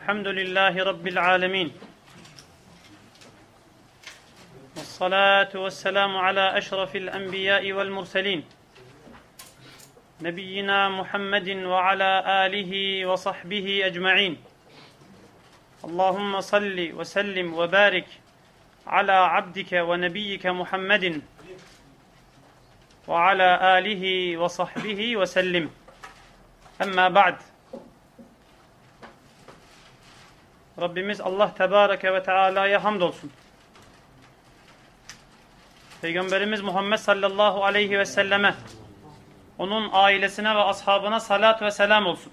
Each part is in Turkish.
الحمد لله رب العالمين والصلاة والسلام على أشرف الأنبياء والمرسلين نبينا محمد وعلى آله وصحبه أجمعين اللهم صل وسلم وبارك على عبدك ونبيك محمد ve ala alihi ve sahbihi ve sellim. Emma ba'd. Rabbimiz Allah Tebareke ve Teala'ya hamdolsun. Peygamberimiz Muhammed sallallahu aleyhi ve selleme, onun ailesine ve ashabına salat ve selam olsun.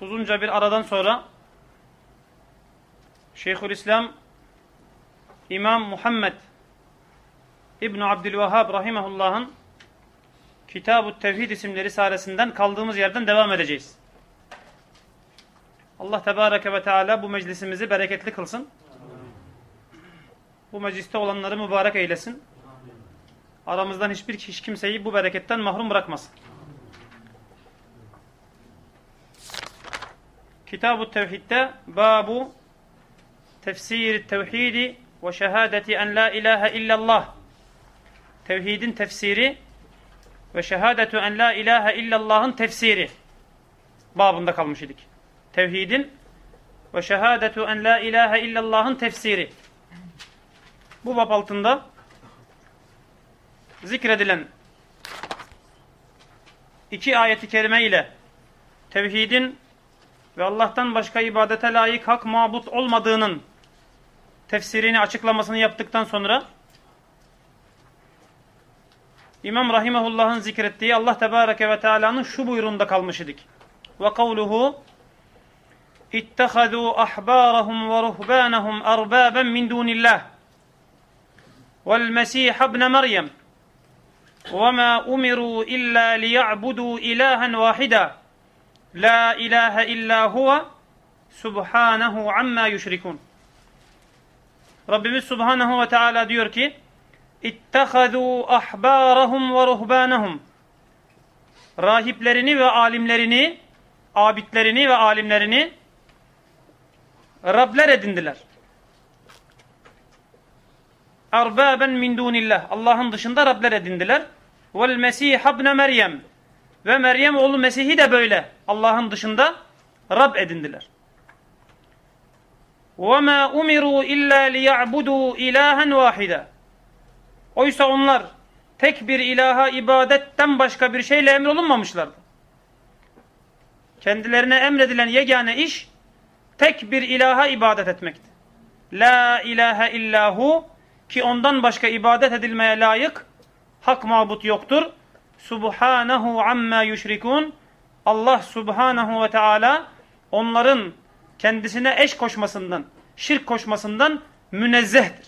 Uzunca bir aradan sonra Şeyhülislam İslam İmam Muhammed İbn Abdülvehhab rahimehullah'ın Kitab-ı Tevhid isimli risalesinden kaldığımız yerden devam edeceğiz. Allah Tebareke ve Teala bu meclisimizi bereketli kılsın. Bu mecliste olanları mübarek eylesin. Aramızdan hiçbir hiç kimseyi bu bereketten mahrum bırakmasın. Kitab-ı Tevhid'de babu tefsir tevhidi ve şehadeti en la ilahe illallah tevhidin tefsiri ve şehadetu en la ilahe illallah'ın tefsiri babında kalmış idik. Tevhidin ve şehadetu en la ilahe illallah'ın tefsiri. Bu bab altında zikredilen iki ayeti kerime ile tevhidin ve Allah'tan başka ibadete layık hak mabut olmadığının tefsirini açıklamasını yaptıktan sonra İmam Rahimahullah'ın zikrettiği Allah Tebareke ve Teala'nın şu buyruğunda kalmış idik. Ve kavluhu İttehadû ahbârahum ve ruhbânahum erbâben min dûnillah vel mesîh ibne Meryem وَمَا أُمِرُوا إِلَّا لِيَعْبُدُوا إِلَٰهًا وَاحِدًا لَا إِلَٰهَ إِلَّا هُوَ سُبْحَانَهُ عَمَّا يُشْرِكُونَ Rabbimiz Subhanahu ve Teala diyor ki İttehadû ahbârahum ve ruhbânahum Rahiplerini ve alimlerini, abidlerini ve alimlerini Rabler edindiler. Erbâben min dûnillah. Allah'ın dışında Rabler edindiler. Vel Mesih ibne Meryem. Ve Meryem oğlu Mesih'i de böyle Allah'ın dışında Rab edindiler. وَمَا اُمِرُوا اِلَّا لِيَعْبُدُوا اِلَٰهًا وَاحِدًا Oysa onlar tek bir ilaha ibadetten başka bir şeyle emrolunmamışlardı. Kendilerine emredilen yegane iş tek bir ilaha ibadet etmekti. La ilahe illahu ki ondan başka ibadet edilmeye layık hak mabut yoktur. Subhanahu amma yüşrikun. Allah subhanahu ve teala onların kendisine eş koşmasından, şirk koşmasından münezzehtir.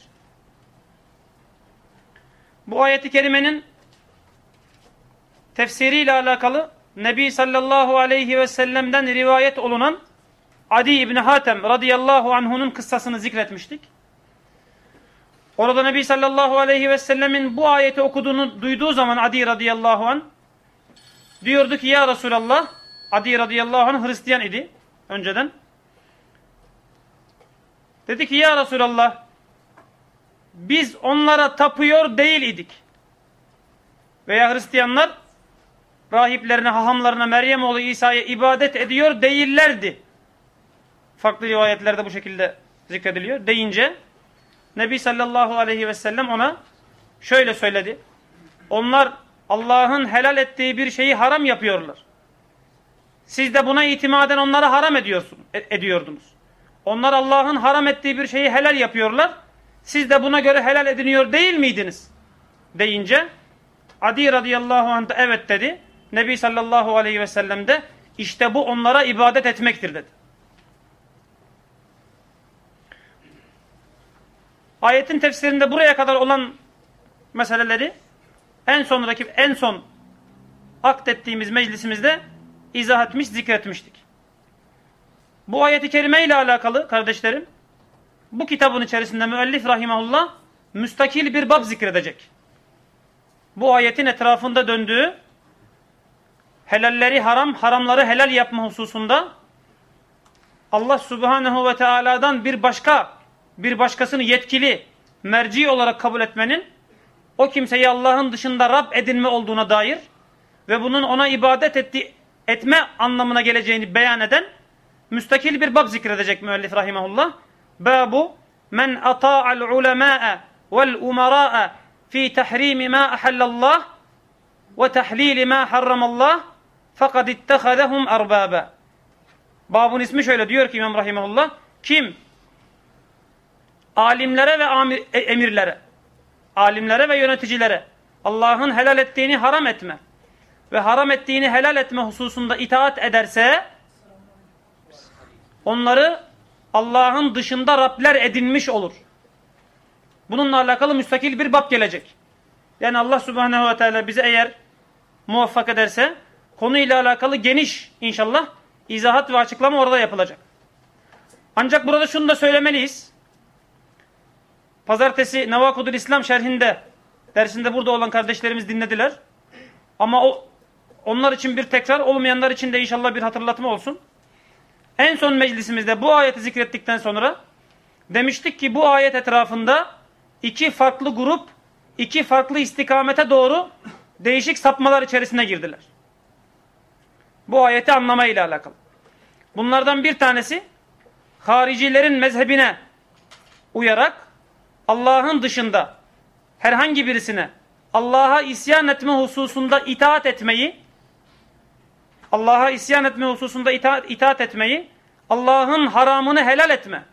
Bu ayeti kerimenin tefsiriyle alakalı Nebi sallallahu aleyhi ve sellem'den rivayet olunan Adi İbni Hatem radıyallahu anhunun kıssasını zikretmiştik. Orada Nebi sallallahu aleyhi ve sellemin bu ayeti okuduğunu duyduğu zaman Adi radıyallahu an diyordu ki ya Resulallah Adi radıyallahu anh Hristiyan idi önceden. Dedi ki ya Resulallah biz onlara tapıyor değil idik. Veya Hristiyanlar rahiplerine, hahamlarına, Meryem oğlu İsa'ya ibadet ediyor değillerdi. Farklı rivayetlerde bu şekilde zikrediliyor. Deyince Nebi sallallahu aleyhi ve sellem ona şöyle söyledi. Onlar Allah'ın helal ettiği bir şeyi haram yapıyorlar. Siz de buna itimaden onlara haram ediyorsun, ediyordunuz. Onlar Allah'ın haram ettiği bir şeyi helal yapıyorlar. Siz de buna göre helal ediniyor değil miydiniz? Deyince Adi radıyallahu anh da evet dedi. Nebi sallallahu aleyhi ve sellem de işte bu onlara ibadet etmektir dedi. Ayetin tefsirinde buraya kadar olan meseleleri en sonraki en son akdettiğimiz meclisimizde izah etmiş, zikretmiştik. Bu ayeti kerime ile alakalı kardeşlerim bu kitabın içerisinde müellif rahimahullah müstakil bir bab zikredecek. Bu ayetin etrafında döndüğü helalleri haram, haramları helal yapma hususunda Allah Subhanahu ve Teala'dan bir başka bir başkasını yetkili merci olarak kabul etmenin o kimseyi Allah'ın dışında Rab edinme olduğuna dair ve bunun ona ibadet etti, etme anlamına geleceğini beyan eden müstakil bir bab zikredecek müellif rahimahullah. Babu men ata'al ulemâ'e vel umarâ'e fi tahrimi ma ahallallah ve tahlili ma harramallah fakat ittehadehum erbâbe. Babun ismi şöyle diyor ki İmam Rahimahullah. Kim? Alimlere ve amir, e, emirlere, alimlere ve yöneticilere Allah'ın helal ettiğini haram etme ve haram ettiğini helal etme hususunda itaat ederse onları Allah'ın dışında Rabler edinmiş olur. Bununla alakalı müstakil bir bab gelecek. Yani Allah Subhanahu ve Teala bize eğer muvaffak ederse konuyla alakalı geniş inşallah izahat ve açıklama orada yapılacak. Ancak burada şunu da söylemeliyiz. Pazartesi Nevakudul İslam şerhinde dersinde burada olan kardeşlerimiz dinlediler. Ama o onlar için bir tekrar olmayanlar için de inşallah bir hatırlatma olsun. En son meclisimizde bu ayeti zikrettikten sonra demiştik ki bu ayet etrafında iki farklı grup iki farklı istikamete doğru değişik sapmalar içerisine girdiler. Bu ayeti anlamayla alakalı. Bunlardan bir tanesi haricilerin mezhebine uyarak Allah'ın dışında herhangi birisine Allah'a isyan etme hususunda itaat etmeyi Allah'a isyan etme hususunda itaat, itaat etmeyi Allah'ın haramını helal etme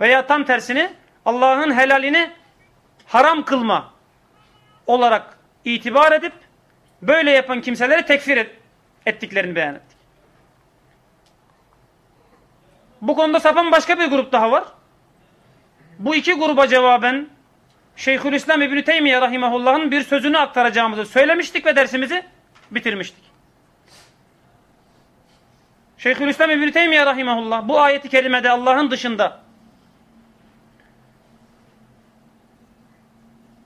veya tam tersini Allah'ın helalini haram kılma olarak itibar edip böyle yapan kimseleri tekfir et, ettiklerini beyan ettik. Bu konuda sapan başka bir grup daha var. Bu iki gruba cevaben Şeyhülislam İbn-i Teymiye Rahimahullah'ın bir sözünü aktaracağımızı söylemiştik ve dersimizi bitirmiştik. Şeyhülislam İbn-i Teymiye Rahimahullah bu ayeti kerimede Allah'ın dışında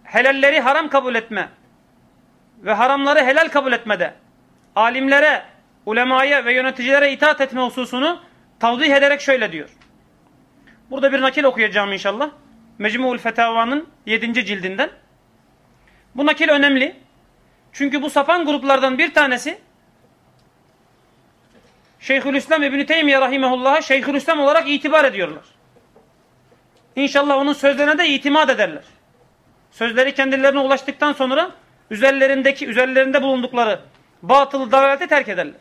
helalleri haram kabul etme ve haramları helal kabul etmede alimlere, ulemaya ve yöneticilere itaat etme hususunu tavdih ederek şöyle diyor. Burada bir nakil okuyacağım inşallah. Mecmu'ul Fetava'nın 7. cildinden. Bu nakil önemli. Çünkü bu sapan gruplardan bir tanesi Şeyhülislam İbn-i Teymiye Rahimehullah'a Şeyhülislam olarak itibar ediyorlar. İnşallah onun sözlerine de itimat ederler. Sözleri kendilerine ulaştıktan sonra üzerlerindeki, üzerlerinde bulundukları batıl dalaleti terk ederler.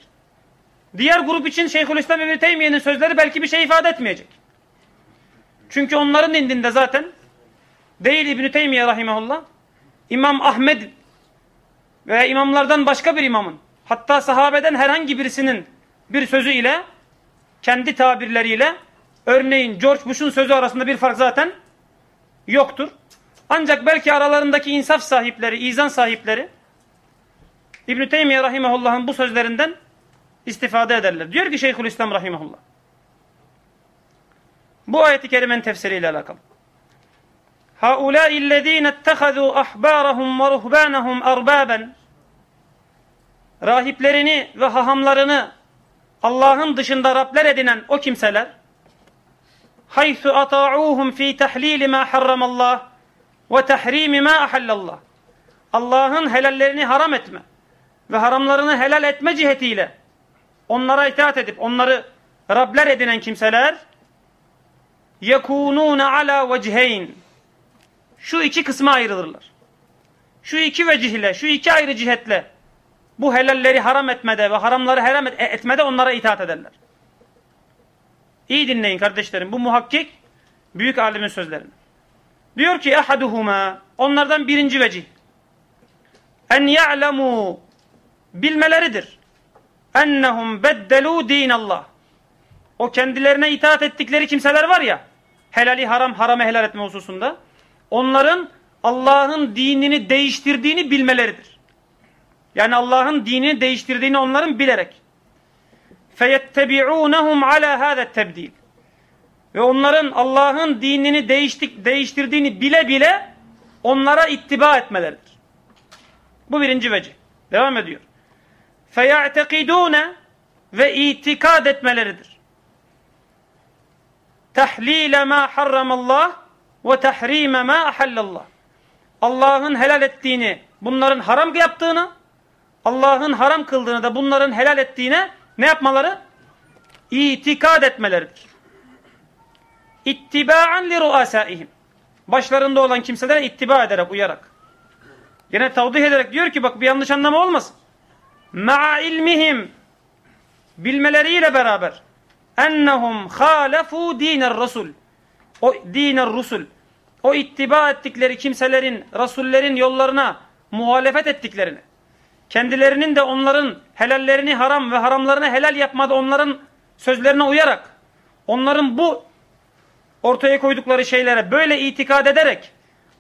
Diğer grup için Şeyhülislam İbn Teymiye'nin sözleri belki bir şey ifade etmeyecek. Çünkü onların indinde zaten değil İbn Teymiye rahimehullah İmam Ahmed veya imamlardan başka bir imamın hatta sahabeden herhangi birisinin bir sözü ile kendi tabirleriyle örneğin George Bush'un sözü arasında bir fark zaten yoktur. Ancak belki aralarındaki insaf sahipleri, izan sahipleri İbn-i Teymiye Rahimahullah'ın bu sözlerinden istifade ederler. Diyor ki Şeyhülislam Rahimahullah. Bu ayeti kerimenin tefsiriyle alakalı. هَؤُلَاءِ الَّذ۪ينَ اتَّخَذُوا أَحْبَارَهُمْ وَرُهْبَانَهُمْ أَرْبَابًا Rahiplerini ve hahamlarını Allah'ın dışında Rabler edinen o kimseler haythu ata'uhum fi tahlil ma harramallah ve tahrim ma ahallallah. Allah'ın helallerini haram etme ve haramlarını helal etme cihetiyle onlara itaat edip onları Rabler edinen kimseler yekunun ala veciheyn. Şu iki kısma ayrılırlar. Şu iki vecihle, şu iki ayrı cihetle bu helalleri haram etmede ve haramları haram etmede onlara itaat ederler. İyi dinleyin kardeşlerim. Bu muhakkik büyük alimin sözlerini. Diyor ki ahaduhuma onlardan birinci vecih en ya'lemu bilmeleridir. Ennehum beddelu dinallah. O kendilerine itaat ettikleri kimseler var ya, helali haram, haramı helal etme hususunda, onların Allah'ın dinini değiştirdiğini bilmeleridir. Yani Allah'ın dinini değiştirdiğini onların bilerek. فَيَتَّبِعُونَهُمْ عَلَى هَذَا التَّبْدِيلِ Ve onların Allah'ın dinini değiştik, değiştirdiğini bile bile onlara ittiba etmeleridir. Bu birinci vecih. Devam ediyor. فَيَعْتَقِدُونَ Ve itikad etmeleridir. تَحْلِيلَ مَا حَرَّمَ اللّٰهِ وَتَحْرِيمَ مَا أَحَلَّ اللّٰهِ Allah'ın helal ettiğini, bunların haram yaptığını, Allah'ın haram kıldığını da bunların helal ettiğine ne yapmaları? İtikad etmeleridir. İttiba'an li ruasaihim. Başlarında olan kimselere ittiba ederek, uyarak. Yine tavdih ederek diyor ki bak bir yanlış anlama olmasın. Ma'a ilmihim bilmeleriyle beraber ennehum halefu diner rasul. O diner rusul. O ittiba ettikleri kimselerin, rasullerin yollarına muhalefet ettiklerini, kendilerinin de onların helallerini haram ve haramlarını helal yapmadı onların sözlerine uyarak, onların bu ortaya koydukları şeylere böyle itikad ederek,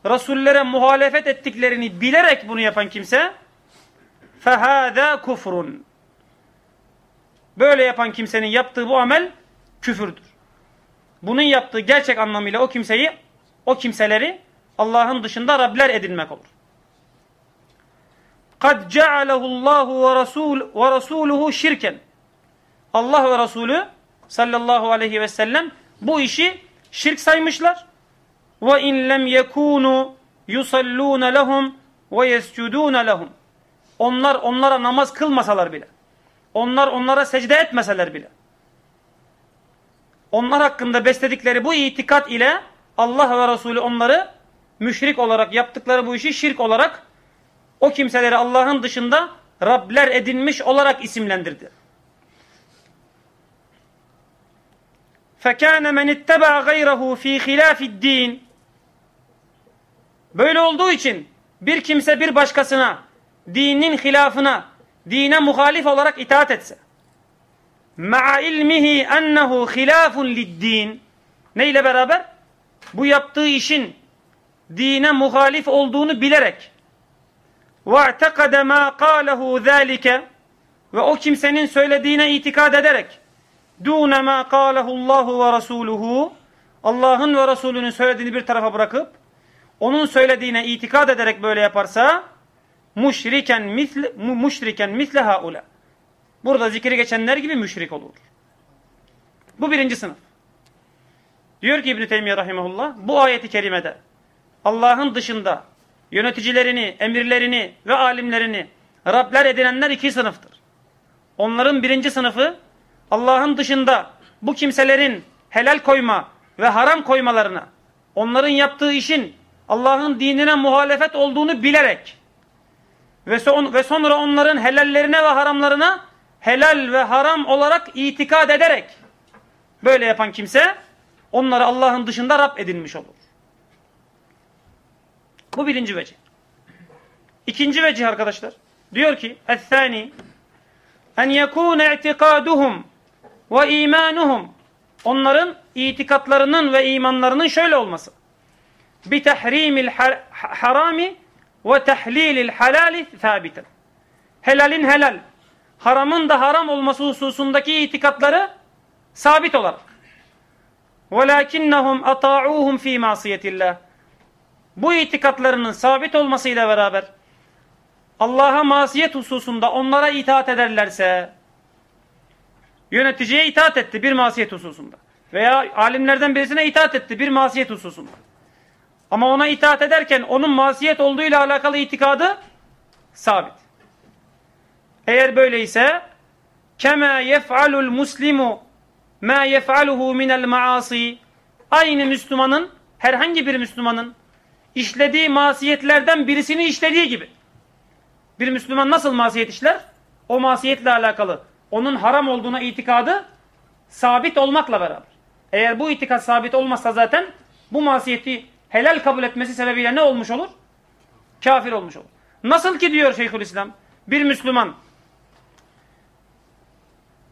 rasullere muhalefet ettiklerini bilerek bunu yapan kimse, فَهَذَا kufrun. Böyle yapan kimsenin yaptığı bu amel küfürdür. Bunun yaptığı gerçek anlamıyla o kimseyi, o kimseleri Allah'ın dışında Rabler edinmek olur. kad cealehullahu ve rasul ve rasuluhu şirken. Allah ve Resulü sallallahu aleyhi ve sellem bu işi şirk saymışlar. Ve in lem yekunu yusallun lehum ve yescudun lehum. Onlar onlara namaz kılmasalar bile. Onlar onlara secde etmeseler bile. Onlar hakkında besledikleri bu itikat ile Allah ve Resulü onları müşrik olarak yaptıkları bu işi şirk olarak o kimseleri Allah'ın dışında Rabler edinmiş olarak isimlendirdi. فَكَانَ مَنِ اتَّبَعَ غَيْرَهُ ف۪ي خِلَافِ الدِّينِ Böyle olduğu için bir kimse bir başkasına dinin hilafına, dine muhalif olarak itaat etse. مَعَ اِلْمِهِ اَنَّهُ خِلَافٌ لِلدِّينِ Neyle beraber? Bu yaptığı işin dine muhalif olduğunu bilerek وَاَعْتَقَدَ مَا قَالَهُ ذَٰلِكَ Ve o kimsenin söylediğine itikad ederek دُونَ مَا قَالَهُ اللّٰهُ وَرَسُولُهُ Allah'ın ve Resulünün söylediğini bir tarafa bırakıp onun söylediğine itikad ederek böyle yaparsa müşriken misle müşriken misle haula. Burada zikri geçenler gibi müşrik olur. Bu birinci sınıf. Diyor ki İbn Teymiyye rahimehullah bu ayeti kerimede Allah'ın dışında yöneticilerini, emirlerini ve alimlerini Rabler edinenler iki sınıftır. Onların birinci sınıfı Allah'ın dışında bu kimselerin helal koyma ve haram koymalarına, onların yaptığı işin Allah'ın dinine muhalefet olduğunu bilerek ve, son, ve sonra onların helallerine ve haramlarına helal ve haram olarak itikad ederek böyle yapan kimse onları Allah'ın dışında Rab edinmiş olur. Bu birinci vecih. İkinci vecih arkadaşlar. Diyor ki اَثَّانِي en yekûne i'tikaduhum ve imanuhum onların itikatlarının ve imanlarının şöyle olması. Bi tahrimil harami ve tahlilil halali sabiten. Helalin helal, haramın da haram olması hususundaki itikatları sabit olarak. وَلَاكِنَّهُمْ أَطَاعُوهُمْ ف۪ي مَاسِيَةِ اللّٰهِ bu itikatlarının sabit olmasıyla beraber Allah'a masiyet hususunda onlara itaat ederlerse yöneticiye itaat etti bir masiyet hususunda veya alimlerden birisine itaat etti bir masiyet hususunda. Ama ona itaat ederken onun masiyet olduğuyla alakalı itikadı sabit. Eğer böyleyse kema yef'alul muslimu ma yef'aluhu minel maasi aynı Müslümanın herhangi bir Müslümanın işlediği masiyetlerden birisini işlediği gibi. Bir Müslüman nasıl masiyet işler? O masiyetle alakalı onun haram olduğuna itikadı sabit olmakla beraber. Eğer bu itikat sabit olmazsa zaten bu masiyeti helal kabul etmesi sebebiyle ne olmuş olur? Kafir olmuş olur. Nasıl ki diyor Şeyhülislam bir Müslüman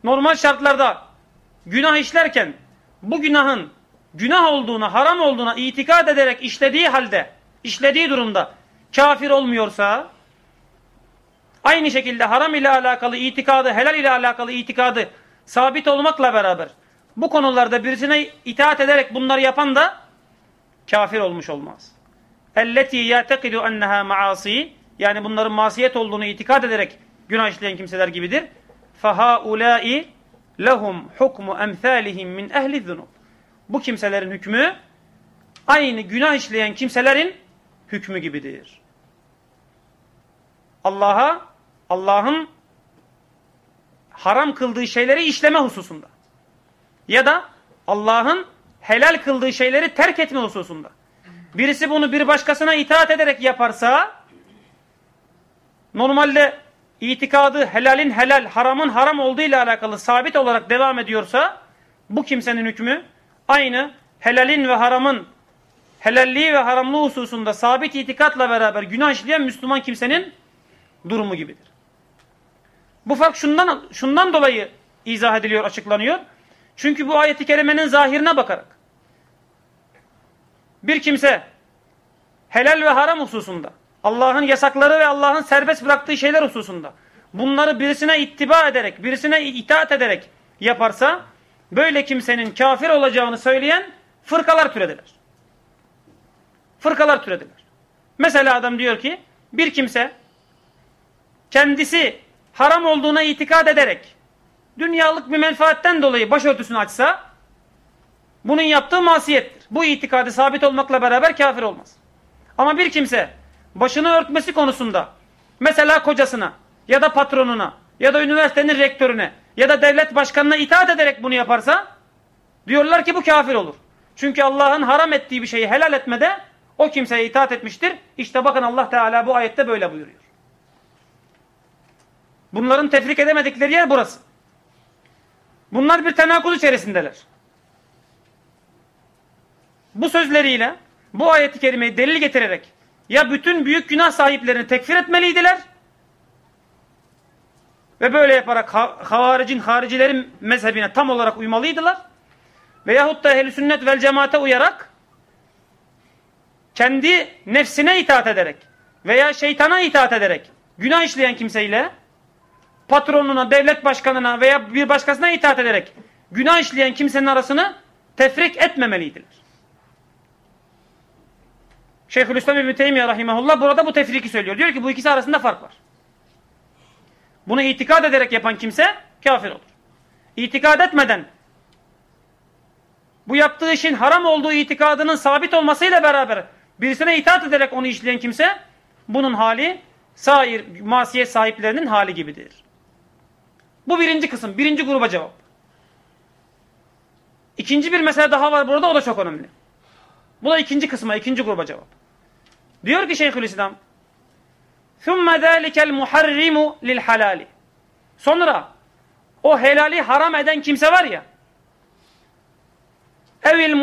normal şartlarda günah işlerken bu günahın günah olduğuna, haram olduğuna itikad ederek işlediği halde, işlediği durumda kafir olmuyorsa aynı şekilde haram ile alakalı itikadı, helal ile alakalı itikadı sabit olmakla beraber bu konularda birisine itaat ederek bunları yapan da kafir olmuş olmaz. elleti yatekidu enneha maasi yani bunların masiyet olduğunu itikad ederek günah işleyen kimseler gibidir. Fahaulai lehum hukmu emsalihim min ehli zunub. Bu kimselerin hükmü aynı günah işleyen kimselerin hükmü gibidir. Allah'a Allah'ın haram kıldığı şeyleri işleme hususunda ya da Allah'ın helal kıldığı şeyleri terk etme hususunda. Birisi bunu bir başkasına itaat ederek yaparsa normalde itikadı helalin helal, haramın haram olduğu ile alakalı sabit olarak devam ediyorsa bu kimsenin hükmü aynı helalin ve haramın helalliği ve haramlığı hususunda sabit itikatla beraber günah işleyen Müslüman kimsenin durumu gibidir. Bu fark şundan, şundan dolayı izah ediliyor, açıklanıyor. Çünkü bu ayeti kerimenin zahirine bakarak bir kimse helal ve haram hususunda Allah'ın yasakları ve Allah'ın serbest bıraktığı şeyler hususunda bunları birisine ittiba ederek, birisine itaat ederek yaparsa böyle kimsenin kafir olacağını söyleyen fırkalar türediler. Fırkalar türediler. Mesela adam diyor ki bir kimse kendisi haram olduğuna itikad ederek dünyalık bir menfaatten dolayı başörtüsünü açsa bunun yaptığı masiyettir. Bu itikadı sabit olmakla beraber kafir olmaz. Ama bir kimse başını örtmesi konusunda mesela kocasına ya da patronuna ya da üniversitenin rektörüne ya da devlet başkanına itaat ederek bunu yaparsa diyorlar ki bu kafir olur. Çünkü Allah'ın haram ettiği bir şeyi helal etmede o kimseye itaat etmiştir. İşte bakın Allah Teala bu ayette böyle buyuruyor. Bunların tefrik edemedikleri yer burası. Bunlar bir tenakuz içerisindeler. Bu sözleriyle bu ayeti kerimeyi delil getirerek ya bütün büyük günah sahiplerini tekfir etmeliydiler ve böyle yaparak havaricin, haricilerin mezhebine tam olarak uymalıydılar veyahut da ehl sünnet vel cemaate uyarak kendi nefsine itaat ederek veya şeytana itaat ederek günah işleyen kimseyle patronuna, devlet başkanına veya bir başkasına itaat ederek günah işleyen kimsenin arasını tefrik etmemeliydiler. Şeyhülislam İbni Teymiye Rahimahullah burada bu tefriki söylüyor. Diyor ki bu ikisi arasında fark var. Bunu itikad ederek yapan kimse kafir olur. İtikad etmeden bu yaptığı işin haram olduğu itikadının sabit olmasıyla beraber birisine itaat ederek onu işleyen kimse bunun hali sair masiyet sahiplerinin hali gibidir. Bu birinci kısım. Birinci gruba cevap. İkinci bir mesele daha var burada. O da çok önemli. Bu da ikinci kısma, ikinci gruba cevap. Diyor ki Şeyhülislam ثُمَّ ذَٰلِكَ الْمُحَرِّمُ لِلْحَلَالِ Sonra o helali haram eden kimse var ya evil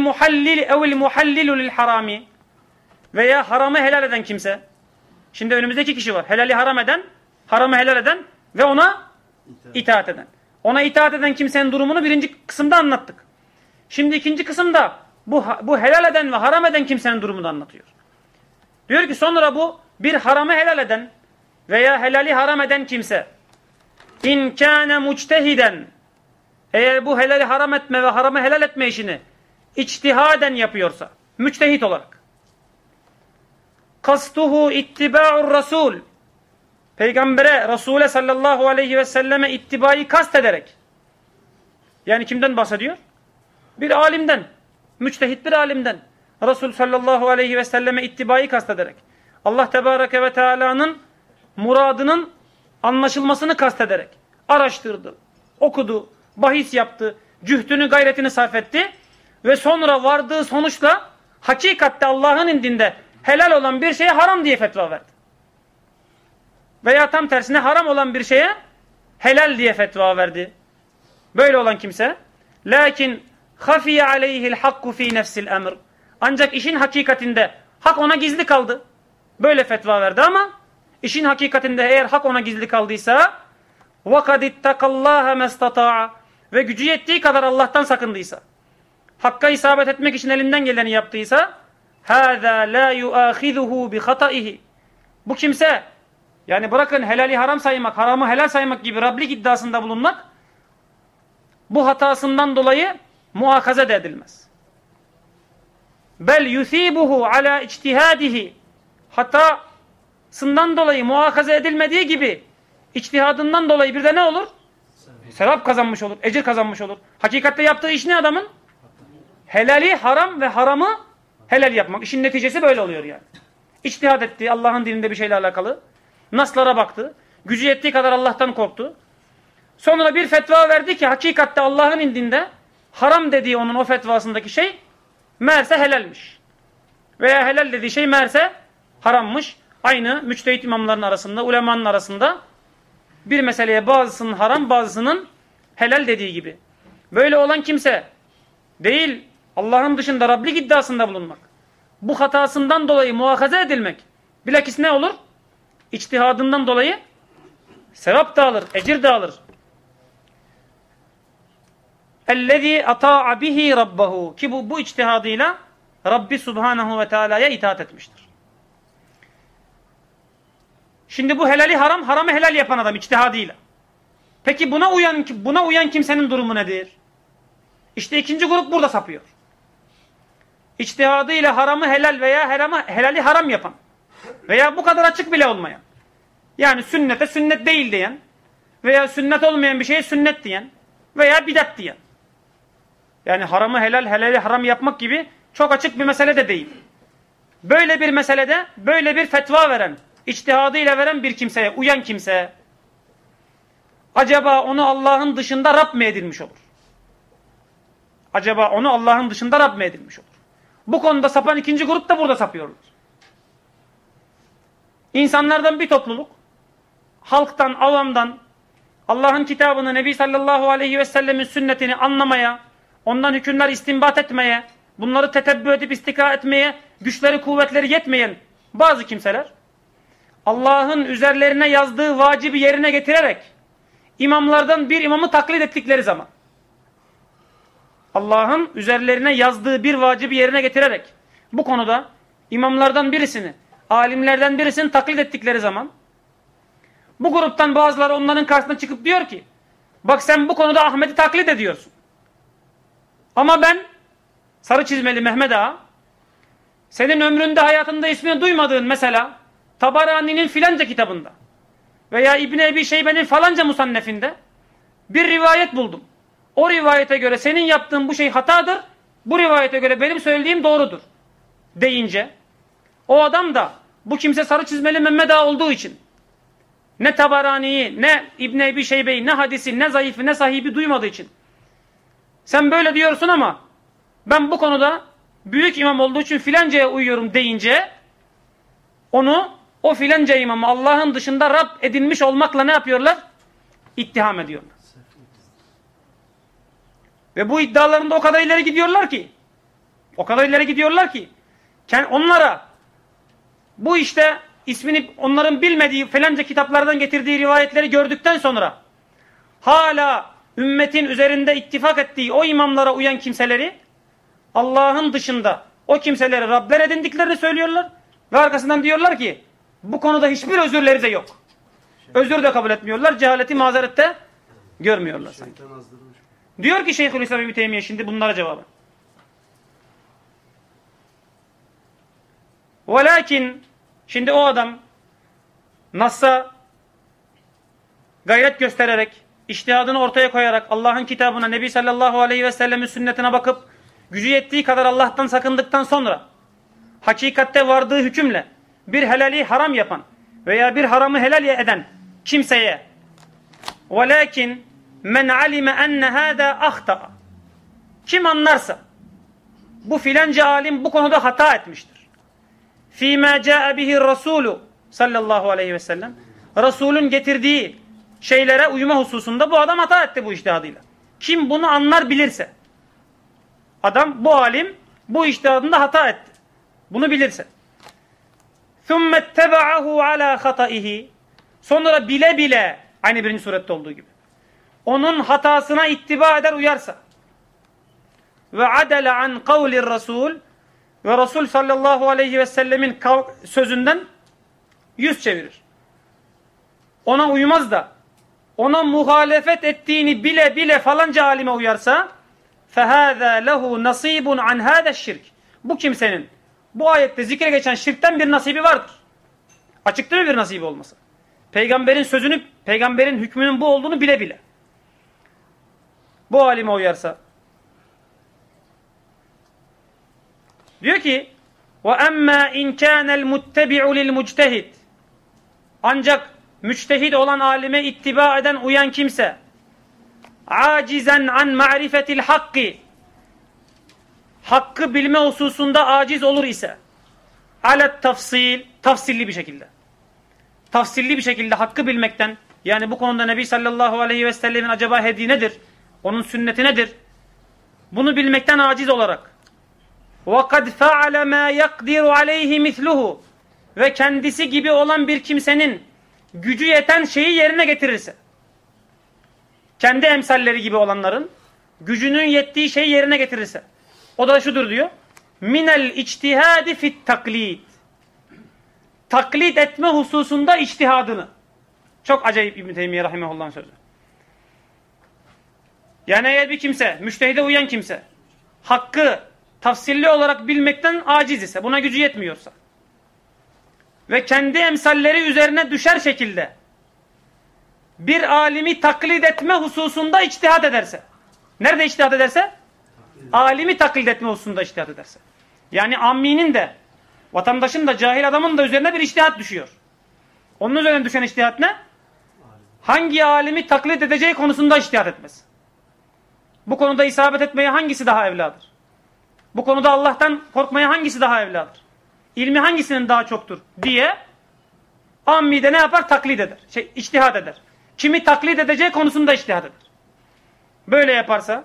muhallil evil muhallilu lil harami veya haramı helal eden kimse. Şimdi önümüzdeki kişi var. Helali haram eden, haramı helal eden ve ona itaat eden. Ona itaat eden kimsenin durumunu birinci kısımda anlattık. Şimdi ikinci kısımda bu, bu helal eden ve haram eden kimsenin durumunu anlatıyor. Diyor ki sonra bu bir haramı helal eden veya helali haram eden kimse in muçtehiden eğer bu helali haram etme ve haramı helal etme işini içtihaden yapıyorsa müçtehit olarak kastuhu ittiba'ur rasul Peygambere, Resul'e sallallahu aleyhi ve selleme ittibayı kast ederek. Yani kimden bahsediyor? Bir alimden. Müçtehit bir alimden. Resul sallallahu aleyhi ve selleme ittibayı kast ederek. Allah tebareke ve teala'nın muradının anlaşılmasını kast ederek. Araştırdı, okudu, bahis yaptı, cühdünü gayretini sarf etti. Ve sonra vardığı sonuçla hakikatte Allah'ın indinde helal olan bir şeye haram diye fetva verdi. Veya tam tersine haram olan bir şeye helal diye fetva verdi. Böyle olan kimse lakin hafiye aleyhil hakku fi nefsil emr. Ancak işin hakikatinde hak ona gizli kaldı. Böyle fetva verdi ama işin hakikatinde eğer hak ona gizli kaldıysa وَقَدْ اتَّقَ اللّٰهَ مَسْتَطَاعَ Ve gücü yettiği kadar Allah'tan sakındıysa, hakka isabet etmek için elinden geleni yaptıysa هَذَا لَا يُؤَخِذُهُ بِخَطَئِهِ Bu kimse yani bırakın helali haram saymak, haramı helal saymak gibi Rablik iddiasında bulunmak bu hatasından dolayı muhakaza da edilmez. bel yusibuhu ala içtihadihi hatasından dolayı muhakaza edilmediği gibi içtihadından dolayı bir de ne olur? Sevap kazanmış olur, ecir kazanmış olur. Hakikatte yaptığı iş ne adamın? Helali haram ve haramı helal yapmak. İşin neticesi böyle oluyor yani. İçtihad etti Allah'ın dininde bir şeyle alakalı. Naslara baktı. Gücü yettiği kadar Allah'tan korktu. Sonra bir fetva verdi ki hakikatte Allah'ın indinde haram dediği onun o fetvasındaki şey meğerse helalmiş. Veya helal dediği şey meğerse harammış. Aynı müçtehit imamların arasında, ulemanın arasında bir meseleye bazısının haram, bazısının helal dediği gibi. Böyle olan kimse değil Allah'ın dışında Rablik iddiasında bulunmak. Bu hatasından dolayı muhakaza edilmek. Bilakis ne olur? İçtihadından dolayı sevap da alır, ecir de alır. اَلَّذ۪ي اَطَاعَ bihi rabbahu Ki bu, bu içtihadıyla Rabbi Subhanahu ve Teala'ya itaat etmiştir. Şimdi bu helali haram, haramı helal yapan adam içtihadıyla. Peki buna uyan buna uyan kimsenin durumu nedir? İşte ikinci grup burada sapıyor. İçtihadıyla haramı helal veya haramı, helali haram yapan veya bu kadar açık bile olmayan yani sünnete sünnet değil diyen veya sünnet olmayan bir şeye sünnet diyen veya bidat diyen. Yani haramı helal, helali haram yapmak gibi çok açık bir mesele de değil. Böyle bir meselede böyle bir fetva veren, içtihadıyla veren bir kimseye, uyan kimseye acaba onu Allah'ın dışında Rab mı edilmiş olur? Acaba onu Allah'ın dışında Rab mı edilmiş olur? Bu konuda sapan ikinci grup da burada sapıyorlar. İnsanlardan bir topluluk, halktan, avamdan, Allah'ın kitabını, Nebi sallallahu aleyhi ve sellemin sünnetini anlamaya, ondan hükümler istinbat etmeye, bunları tetebbü edip istikra etmeye, güçleri kuvvetleri yetmeyen bazı kimseler, Allah'ın üzerlerine yazdığı vacibi yerine getirerek, imamlardan bir imamı taklit ettikleri zaman, Allah'ın üzerlerine yazdığı bir vacibi yerine getirerek, bu konuda imamlardan birisini, alimlerden birisini taklit ettikleri zaman, bu gruptan bazıları onların karşısına çıkıp diyor ki, bak sen bu konuda Ahmet'i taklit ediyorsun. Ama ben sarı çizmeli Mehmet Ağa senin ömründe hayatında ismini duymadığın mesela Tabarani'nin filanca kitabında veya İbni Ebi Şeybe'nin falanca musannefinde bir rivayet buldum. O rivayete göre senin yaptığın bu şey hatadır. Bu rivayete göre benim söylediğim doğrudur. Deyince o adam da bu kimse sarı çizmeli Mehmet Ağa olduğu için ne Tabarani'yi, ne İbn Ebi Şeybe'yi, ne hadisi, ne zayıfı, ne sahibi duymadığı için sen böyle diyorsun ama ben bu konuda büyük imam olduğu için filancaya uyuyorum deyince onu o filanca imamı Allah'ın dışında Rab edinmiş olmakla ne yapıyorlar? İttiham ediyorlar. Ve bu iddialarında o kadar ileri gidiyorlar ki o kadar ileri gidiyorlar ki onlara bu işte ismini onların bilmediği falanca kitaplardan getirdiği rivayetleri gördükten sonra hala ümmetin üzerinde ittifak ettiği o imamlara uyan kimseleri Allah'ın dışında o kimseleri Rabler edindiklerini söylüyorlar ve arkasından diyorlar ki bu konuda hiçbir özürleri de yok. Özür de kabul etmiyorlar. Cehaleti mazerette görmüyorlar sanki. Diyor ki Şeyhülislam İbni Teymiye şimdi bunlara cevabı. Velakin şimdi o adam Nas'a gayret göstererek iştihadını ortaya koyarak Allah'ın kitabına, Nebi sallallahu aleyhi ve sellemin sünnetine bakıp gücü yettiği kadar Allah'tan sakındıktan sonra hakikatte vardığı hükümle bir helali haram yapan veya bir haramı helal eden kimseye velakin men alime enne hâdâ ahta kim anlarsa bu filanca alim bu konuda hata etmiştir. Fîmâ câe bihi rasûlü sallallahu aleyhi ve sellem Resulün getirdiği şeylere uyuma hususunda bu adam hata etti bu iştihadıyla. Kim bunu anlar bilirse. Adam bu alim bu iştihadında hata etti. Bunu bilirse. ثُمَّ اتَّبَعَهُ عَلَى خَطَئِهِ Sonra bile bile aynı birinci surette olduğu gibi. Onun hatasına ittiba eder uyarsa. Ve adele an kavlir rasul ve Resul sallallahu aleyhi ve sellemin sözünden yüz çevirir. Ona uymaz da ona muhalefet ettiğini bile bile falanca alime uyarsa فَهَذَا لَهُ نَصِيبٌ عَنْ هَذَا الشِّرْكِ bu kimsenin bu ayette zikre geçen şirkten bir nasibi vardır. Açık değil mi bir nasibi olması? Peygamberin sözünü, peygamberin hükmünün bu olduğunu bile bile. Bu alime uyarsa. Diyor ki وَاَمَّا اِنْ كَانَ الْمُتَّبِعُ لِلْمُجْتَهِدِ Ancak müçtehid olan alime ittiba eden, uyan kimse acizen an ma'rifetil hakki hakkı bilme hususunda aciz olur ise alet tafsil, tafsilli bir şekilde tafsilli bir şekilde hakkı bilmekten yani bu konuda Nebi sallallahu aleyhi ve sellemin acaba hediye nedir? Onun sünneti nedir? Bunu bilmekten aciz olarak وَقَدْ فَعَلَ مَا يَقْدِرُ عَلَيْهِ مِثْلُهُ Ve kendisi gibi olan bir kimsenin gücü yeten şeyi yerine getirirse kendi emsalleri gibi olanların gücünün yettiği şeyi yerine getirirse o da şudur diyor minel içtihadi fit taklid taklit etme hususunda içtihadını çok acayip İbn-i Teymiye Rahimahullah'ın sözü yani eğer bir kimse müştehide uyan kimse hakkı tafsilli olarak bilmekten aciz ise buna gücü yetmiyorsa ve kendi emsalleri üzerine düşer şekilde bir alimi taklit etme hususunda içtihat ederse. Nerede içtihat ederse? Alimi taklit etme hususunda içtihat ederse. Yani amminin de, vatandaşın da, cahil adamın da üzerine bir içtihat düşüyor. Onun üzerine düşen içtihat ne? Hangi alimi taklit edeceği konusunda içtihat etmez. Bu konuda isabet etmeye hangisi daha evladır? Bu konuda Allah'tan korkmaya hangisi daha evladır? İlmi hangisinin daha çoktur diye ammi de ne yapar? Taklit eder. Şey, içtihat eder. Kimi taklit edeceği konusunda içtihat eder. Böyle yaparsa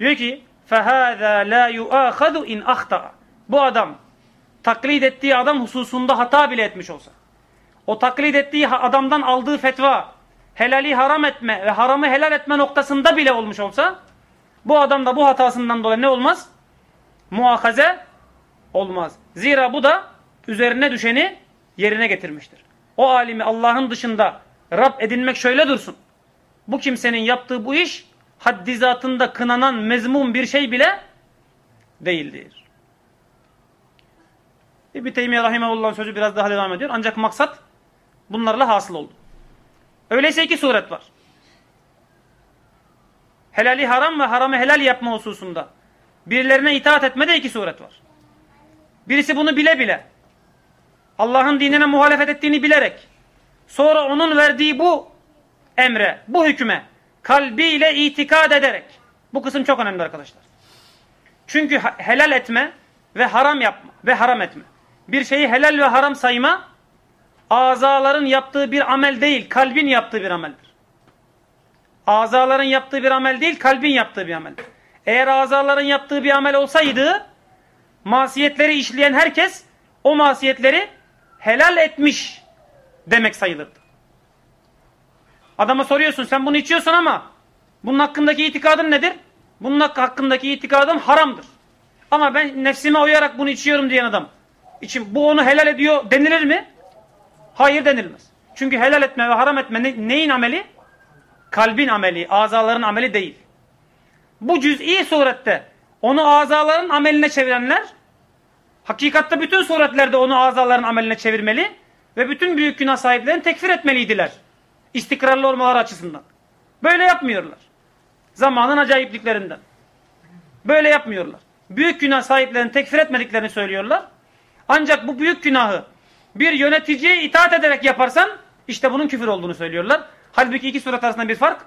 diyor ki فَهَذَا لَا يُؤَخَذُ in اَخْتَعَ Bu adam taklit ettiği adam hususunda hata bile etmiş olsa o taklit ettiği adamdan aldığı fetva helali haram etme ve haramı helal etme noktasında bile olmuş olsa bu adam da bu hatasından dolayı ne olmaz? Muakaze olmaz. Zira bu da üzerine düşeni yerine getirmiştir. O alimi Allah'ın dışında Rab edinmek şöyle dursun. Bu kimsenin yaptığı bu iş haddizatında kınanan mezmum bir şey bile değildir. İbn-i Teymiye Rahimahullah'ın sözü biraz daha devam ediyor. Ancak maksat bunlarla hasıl oldu. Öyleyse iki suret var. Helali haram ve haramı helal yapma hususunda. Birilerine itaat etmede iki suret var. Birisi bunu bile bile Allah'ın dinine muhalefet ettiğini bilerek sonra onun verdiği bu emre, bu hüküme kalbiyle itikad ederek bu kısım çok önemli arkadaşlar. Çünkü helal etme ve haram yapma ve haram etme. Bir şeyi helal ve haram sayma azaların yaptığı bir amel değil, kalbin yaptığı bir ameldir. Azaların yaptığı bir amel değil, kalbin yaptığı bir ameldir. Eğer azaların yaptığı bir amel olsaydı masiyetleri işleyen herkes o masiyetleri helal etmiş demek sayılırdı. Adama soruyorsun sen bunu içiyorsun ama bunun hakkındaki itikadın nedir? Bunun hakkındaki itikadım haramdır. Ama ben nefsime uyarak bunu içiyorum diyen adam. için bu onu helal ediyor denilir mi? Hayır denilmez. Çünkü helal etme ve haram etme ne, neyin ameli? Kalbin ameli, azaların ameli değil. Bu cüz'i surette onu azaların ameline çevirenler Hakikatte bütün suretlerde onu azaların ameline çevirmeli ve bütün büyük günah sahiplerini tekfir etmeliydiler. İstikrarlı olmaları açısından. Böyle yapmıyorlar. Zamanın acayipliklerinden. Böyle yapmıyorlar. Büyük günah sahiplerini tekfir etmediklerini söylüyorlar. Ancak bu büyük günahı bir yöneticiye itaat ederek yaparsan işte bunun küfür olduğunu söylüyorlar. Halbuki iki suret arasında bir fark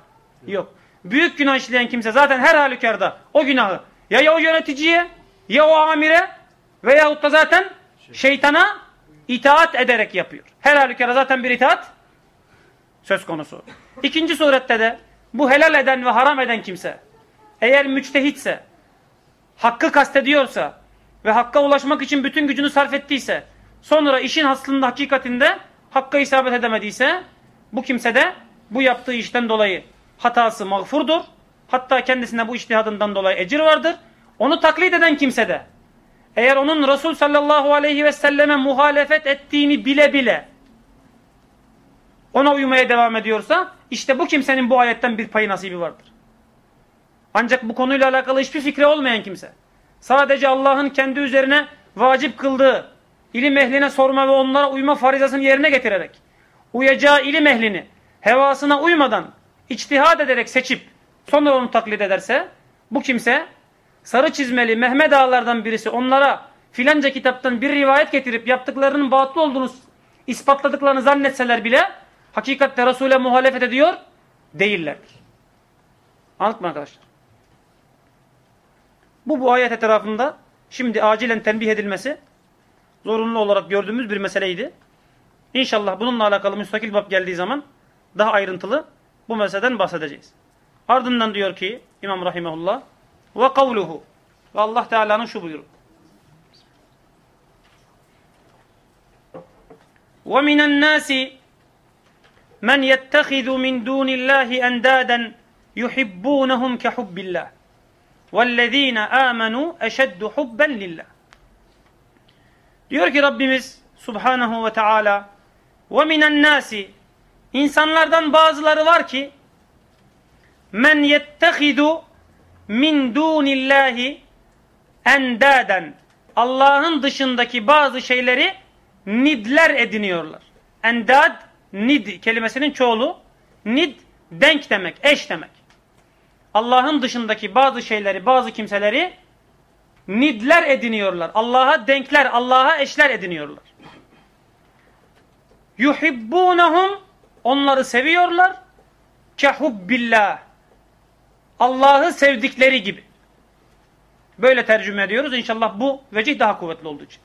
yok. Büyük günah işleyen kimse zaten her halükarda o günahı ya ya o yöneticiye ya o amire Veyahut da zaten şeytana itaat ederek yapıyor. Her halükarda zaten bir itaat söz konusu. İkinci surette de bu helal eden ve haram eden kimse eğer müçtehitse, hakkı kastediyorsa ve hakka ulaşmak için bütün gücünü sarf ettiyse sonra işin aslında hakikatinde hakka isabet edemediyse bu kimse de bu yaptığı işten dolayı hatası mağfurdur. Hatta kendisine bu iştihadından dolayı ecir vardır. Onu taklit eden kimse de eğer onun Resul sallallahu aleyhi ve selleme muhalefet ettiğini bile bile ona uymaya devam ediyorsa işte bu kimsenin bu ayetten bir payı nasibi vardır. Ancak bu konuyla alakalı hiçbir fikri olmayan kimse sadece Allah'ın kendi üzerine vacip kıldığı ilim ehline sorma ve onlara uyma farizasını yerine getirerek uyacağı ilim ehlini hevasına uymadan içtihad ederek seçip sonra onu taklit ederse bu kimse sarı çizmeli Mehmet Ağalardan birisi onlara filanca kitaptan bir rivayet getirip yaptıklarının batıl olduğunu ispatladıklarını zannetseler bile hakikatte Resul'e muhalefet ediyor değillerdir. Anladık mı arkadaşlar? Bu bu ayet etrafında şimdi acilen tembih edilmesi zorunlu olarak gördüğümüz bir meseleydi. İnşallah bununla alakalı müstakil bab geldiği zaman daha ayrıntılı bu meseleden bahsedeceğiz. Ardından diyor ki İmam Rahimahullah ve kavluhu ve Allah Teala'nın şu buyruğu. وَمِنَ النَّاسِ مَنْ يَتَّخِذُ مِنْ دُونِ اللّٰهِ اَنْدَادًا يُحِبُّونَهُمْ كَحُبِّ اللّٰهِ وَالَّذ۪ينَ آمَنُوا اَشَدُّ حُبًّا لِلّٰهِ Diyor ki Rabbimiz Subhanahu ve Teala وَمِنَ النَّاسِ İnsanlardan bazıları var ki men yettehidu min dunillahi endaden Allah'ın dışındaki bazı şeyleri nidler ediniyorlar. Endad, nid kelimesinin çoğulu. Nid, denk demek, eş demek. Allah'ın dışındaki bazı şeyleri, bazı kimseleri nidler ediniyorlar. Allah'a denkler, Allah'a eşler ediniyorlar. Yuhibbunahum onları seviyorlar. Kehubbillah. Allah'ı sevdikleri gibi. Böyle tercüme ediyoruz. İnşallah bu vecih daha kuvvetli olduğu için.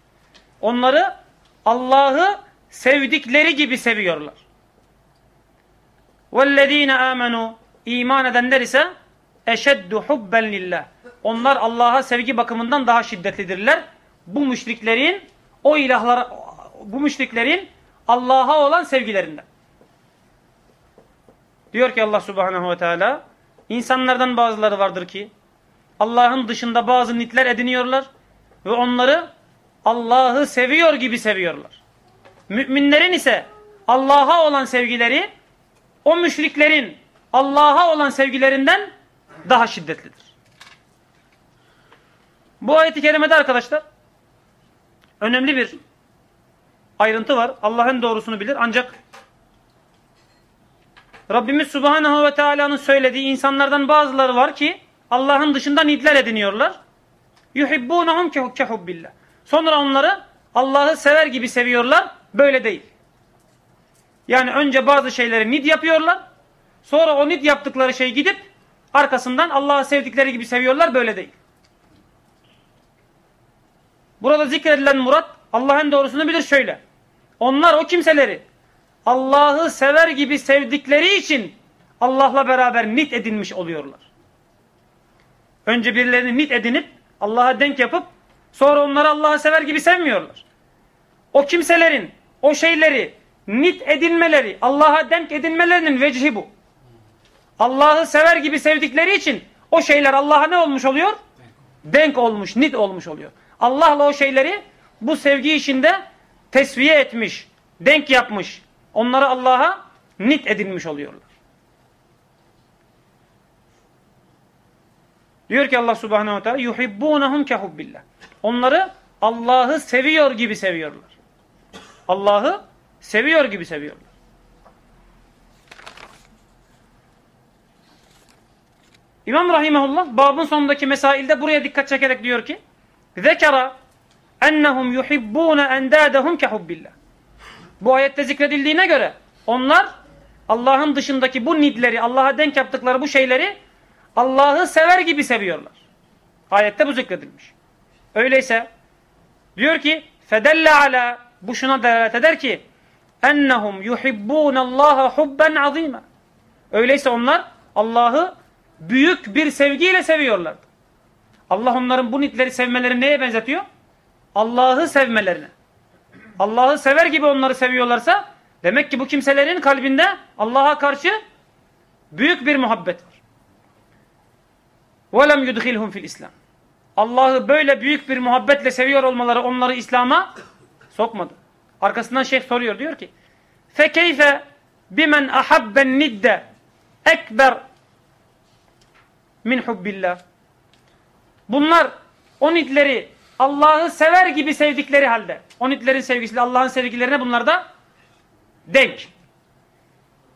Onları Allah'ı sevdikleri gibi seviyorlar. وَالَّذ۪ينَ آمَنُوا iman edenler ise eşeddu hubben lillah. Onlar Allah'a sevgi bakımından daha şiddetlidirler. Bu müşriklerin o ilahlara bu müşriklerin Allah'a olan sevgilerinden. Diyor ki Allah Subhanahu ve Teala insanlardan bazıları vardır ki Allah'ın dışında bazı nitler ediniyorlar ve onları Allah'ı seviyor gibi seviyorlar. Müminlerin ise Allah'a olan sevgileri o müşriklerin Allah'a olan sevgilerinden daha şiddetlidir. Bu ayeti kerimede arkadaşlar önemli bir ayrıntı var. Allah'ın doğrusunu bilir ancak Rabbimiz Subhanahu ve Teala'nın söylediği insanlardan bazıları var ki Allah'ın dışında nidler ediniyorlar. Yuhibbunahum kehubbillah. Sonra onları Allah'ı sever gibi seviyorlar. Böyle değil. Yani önce bazı şeyleri nid yapıyorlar. Sonra o nid yaptıkları şey gidip arkasından Allah'ı sevdikleri gibi seviyorlar. Böyle değil. Burada zikredilen murat Allah'ın doğrusunu bilir şöyle. Onlar o kimseleri Allah'ı sever gibi sevdikleri için Allah'la beraber nit edinmiş oluyorlar. Önce birilerini nit edinip Allah'a denk yapıp sonra onları Allah'ı sever gibi sevmiyorlar. O kimselerin o şeyleri nit edinmeleri, Allah'a denk edinmelerinin vecihi bu. Allah'ı sever gibi sevdikleri için o şeyler Allah'a ne olmuş oluyor? Denk olmuş, nit olmuş oluyor. Allah'la o şeyleri bu sevgi içinde tesviye etmiş, denk yapmış. Onları Allah'a nit edinmiş oluyorlar. Diyor ki Allah Subhanahu ve Teala yuhibbunahum kehubbillah. Onları Allah'ı seviyor gibi seviyorlar. Allah'ı seviyor gibi seviyorlar. İmam Rahimahullah babın sonundaki mesailde buraya dikkat çekerek diyor ki Zekara ennehum yuhibbune endâdehum kehubbillah. Bu ayette zikredildiğine göre onlar Allah'ın dışındaki bu nidleri, Allah'a denk yaptıkları bu şeyleri Allah'ı sever gibi seviyorlar. Ayette bu zikredilmiş. Öyleyse diyor ki fedelle ala bu şuna delalet eder ki ennehum yuhibbunallaha hubben azima. Öyleyse onlar Allah'ı büyük bir sevgiyle seviyorlardı. Allah onların bu nitleri sevmeleri neye benzetiyor? Allah'ı sevmelerine. Allah'ı sever gibi onları seviyorlarsa demek ki bu kimselerin kalbinde Allah'a karşı büyük bir muhabbet var. وَلَمْ يُدْخِلْهُمْ fil İslam. Allah'ı böyle büyük bir muhabbetle seviyor olmaları onları İslam'a sokmadı. Arkasından şeyh soruyor diyor ki فَكَيْفَ بِمَنْ أَحَبَّ النِّدَّ ekber min hubbillah. Bunlar o nitleri Allah'ı sever gibi sevdikleri halde o nitlerin sevgisiyle Allah'ın sevgilerine bunlar da denk.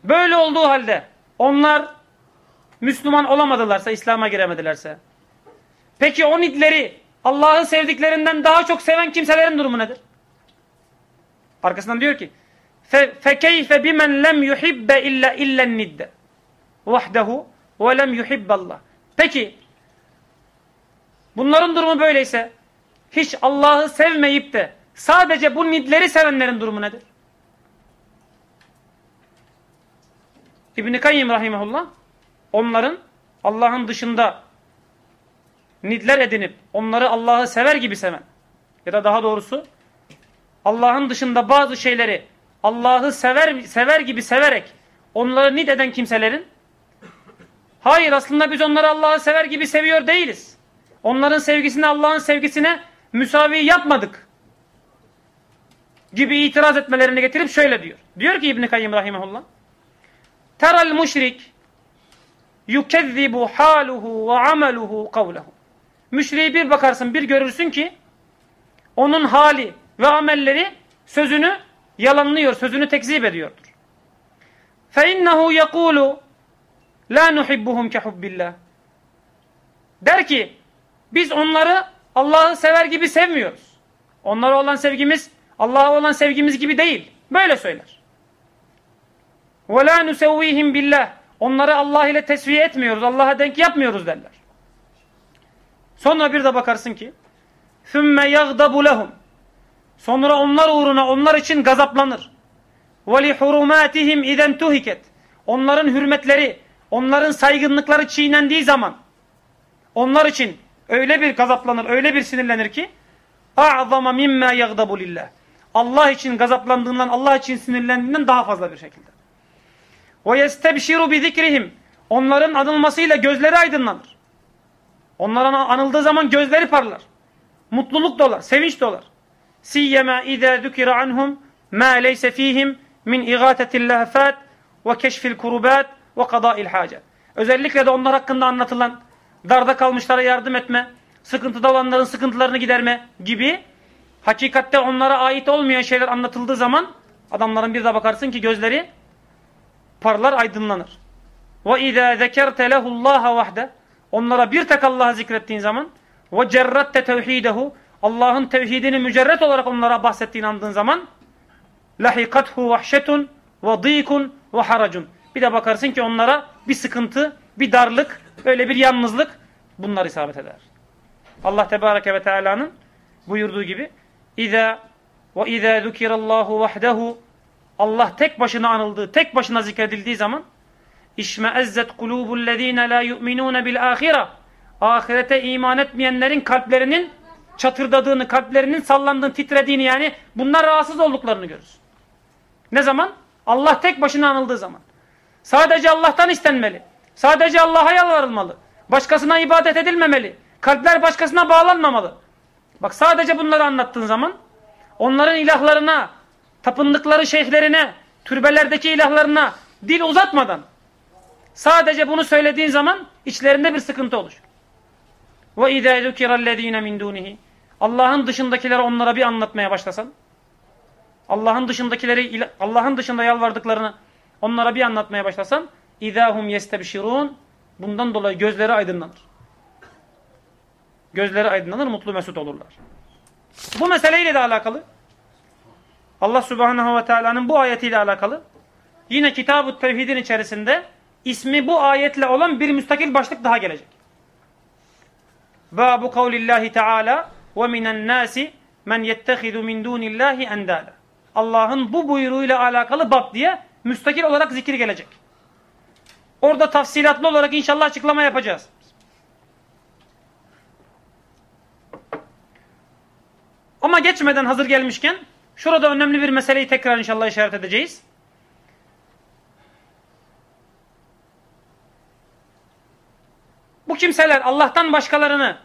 Böyle olduğu halde onlar Müslüman olamadılarsa, İslam'a giremedilerse peki o nitleri Allah'ı sevdiklerinden daha çok seven kimselerin durumu nedir? Arkasından diyor ki فَكَيْفَ بِمَنْ لَمْ يُحِبَّ اِلَّا اِلَّا النِّدَّ وَحْدَهُ وَلَمْ يُحِبَّ اللّٰهِ Peki bunların durumu böyleyse hiç Allah'ı sevmeyip de sadece bu nidleri sevenlerin durumu nedir? İbn-i Kayyim Rahimahullah onların Allah'ın dışında nidler edinip onları Allah'ı sever gibi seven ya da daha doğrusu Allah'ın dışında bazı şeyleri Allah'ı sever sever gibi severek onları nid eden kimselerin hayır aslında biz onları Allah'ı sever gibi seviyor değiliz. Onların sevgisini Allah'ın sevgisine müsavi yapmadık gibi itiraz etmelerini getirip şöyle diyor. Diyor ki İbn Kayyim rahimehullah Teral müşrik yukezzibu haluhu ve ameluhu kavlehu. Müşriği bir bakarsın bir görürsün ki onun hali ve amelleri sözünü yalanlıyor, sözünü tekzip ediyordur. فَاِنَّهُ يَقُولُ لَا نُحِبُّهُمْ كَحُبِّ Der ki biz onları Allah'ı sever gibi sevmiyoruz. Onlara olan sevgimiz Allah'a olan sevgimiz gibi değil. Böyle söyler. وَلَا نُسَوِّيهِمْ billah. Onları Allah ile tesviye etmiyoruz. Allah'a denk yapmıyoruz derler. Sonra bir de bakarsın ki ثُمَّ يَغْضَبُ لَهُمْ Sonra onlar uğruna onlar için gazaplanır. وَلِحُرُمَاتِهِمْ اِذَنْ تُهِكَتْ Onların hürmetleri, onların saygınlıkları çiğnendiği zaman onlar için öyle bir gazaplanır, öyle bir sinirlenir ki اَعْظَمَ مِمَّا يَغْضَبُ لِلّٰهِ Allah için gazaplandığından, Allah için sinirlendiğinden daha fazla bir şekilde. وَيَسْتَبْشِرُ بِذِكْرِهِمْ Onların anılmasıyla gözleri aydınlanır. Onların anıldığı zaman gözleri parlar. Mutluluk dolar, sevinç dolar. Siyyema izâ zükira anhum mâ leyse fîhim min igâtetil lehfât ve keşfil kurubât ve kadâil hâcet. Özellikle de onlar hakkında anlatılan darda kalmışlara yardım etme, sıkıntıda olanların sıkıntılarını giderme gibi hakikatte onlara ait olmayan şeyler anlatıldığı zaman adamların bir de bakarsın ki gözleri parlar aydınlanır. Ve izâ zekerte lehullâhe vahde onlara bir tek Allah'ı zikrettiğin zaman ve cerratte tevhidehu Allah'ın tevhidini mücerret olarak onlara bahsettiğini andığın zaman lahikathu vahşetun ve dîkun ve haracun. Bir de bakarsın ki onlara bir sıkıntı, bir darlık, böyle bir yalnızlık bunlar isabet eder. Allah Tebareke ve Teala'nın buyurduğu gibi İza ve izâ zukirallahu vahdehu Allah tek başına anıldığı, tek başına zikredildiği zaman İşmeezzet kulûbullezîne lâ yu'minûne bil âhire Ahirete iman etmeyenlerin kalplerinin çatırdadığını, kalplerinin sallandığını, titrediğini yani bunlar rahatsız olduklarını görürüz. Ne zaman? Allah tek başına anıldığı zaman. Sadece Allah'tan istenmeli. Sadece Allah'a yalvarılmalı. Başkasına ibadet edilmemeli. Kalpler başkasına bağlanmamalı. Bak sadece bunları anlattığın zaman onların ilahlarına, tapındıkları şeyhlerine, türbelerdeki ilahlarına dil uzatmadan sadece bunu söylediğin zaman içlerinde bir sıkıntı olur. Ve izâ zukirellezîne min dûnihi Allah'ın dışındakileri onlara bir anlatmaya başlasan Allah'ın dışındakileri Allah'ın dışında yalvardıklarını onlara bir anlatmaya başlasan idahum yestebşirun bundan dolayı gözleri aydınlanır. Gözleri aydınlanır, mutlu mesut olurlar. Bu meseleyle de alakalı Allah Subhanahu ve Teala'nın bu ayetiyle alakalı yine Kitab-ı Tevhid'in içerisinde ismi bu ayetle olan bir müstakil başlık daha gelecek. Babu kavlillahi Teala ve minen nasi men yettehidu min dunillahi endala. Allah'ın bu buyruğuyla alakalı bab diye müstakil olarak zikir gelecek. Orada tafsilatlı olarak inşallah açıklama yapacağız. Ama geçmeden hazır gelmişken şurada önemli bir meseleyi tekrar inşallah işaret edeceğiz. Bu kimseler Allah'tan başkalarını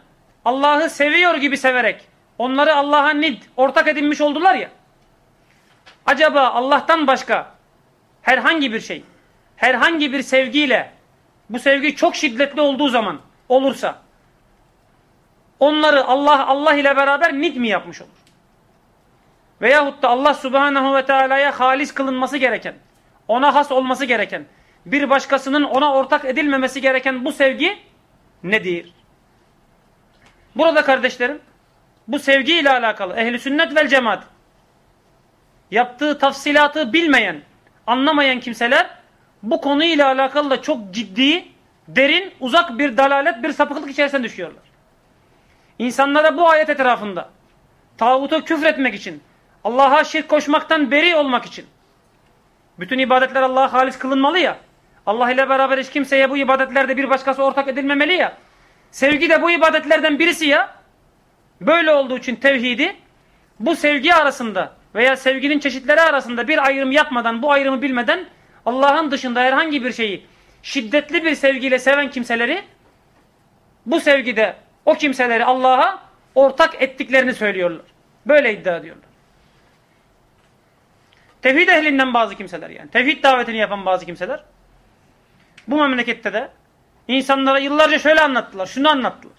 Allah'ı seviyor gibi severek onları Allah'a nid, ortak edinmiş oldular ya. Acaba Allah'tan başka herhangi bir şey, herhangi bir sevgiyle bu sevgi çok şiddetli olduğu zaman olursa onları Allah Allah ile beraber nid mi yapmış olur? Veyahut da Allah subhanahu ve teala'ya halis kılınması gereken, ona has olması gereken, bir başkasının ona ortak edilmemesi gereken bu sevgi nedir? Burada kardeşlerim, bu sevgi ile alakalı ehli sünnet vel cemaat yaptığı tafsilatı bilmeyen, anlamayan kimseler bu konuyla alakalı da çok ciddi, derin, uzak bir dalalet, bir sapıklık içerisine düşüyorlar. İnsanlara bu ayet etrafında tağuta küfretmek için, Allah'a şirk koşmaktan beri olmak için bütün ibadetler Allah'a halis kılınmalı ya. Allah ile beraber hiç kimseye bu ibadetlerde bir başkası ortak edilmemeli ya. Sevgi de bu ibadetlerden birisi ya. Böyle olduğu için tevhidi bu sevgi arasında veya sevginin çeşitleri arasında bir ayrım yapmadan, bu ayrımı bilmeden Allah'ın dışında herhangi bir şeyi şiddetli bir sevgiyle seven kimseleri bu sevgide o kimseleri Allah'a ortak ettiklerini söylüyorlar. Böyle iddia ediyorlar. Tevhid ehlinden bazı kimseler yani. Tevhid davetini yapan bazı kimseler. Bu memlekette de insanlara yıllarca şöyle anlattılar. Şunu anlattılar.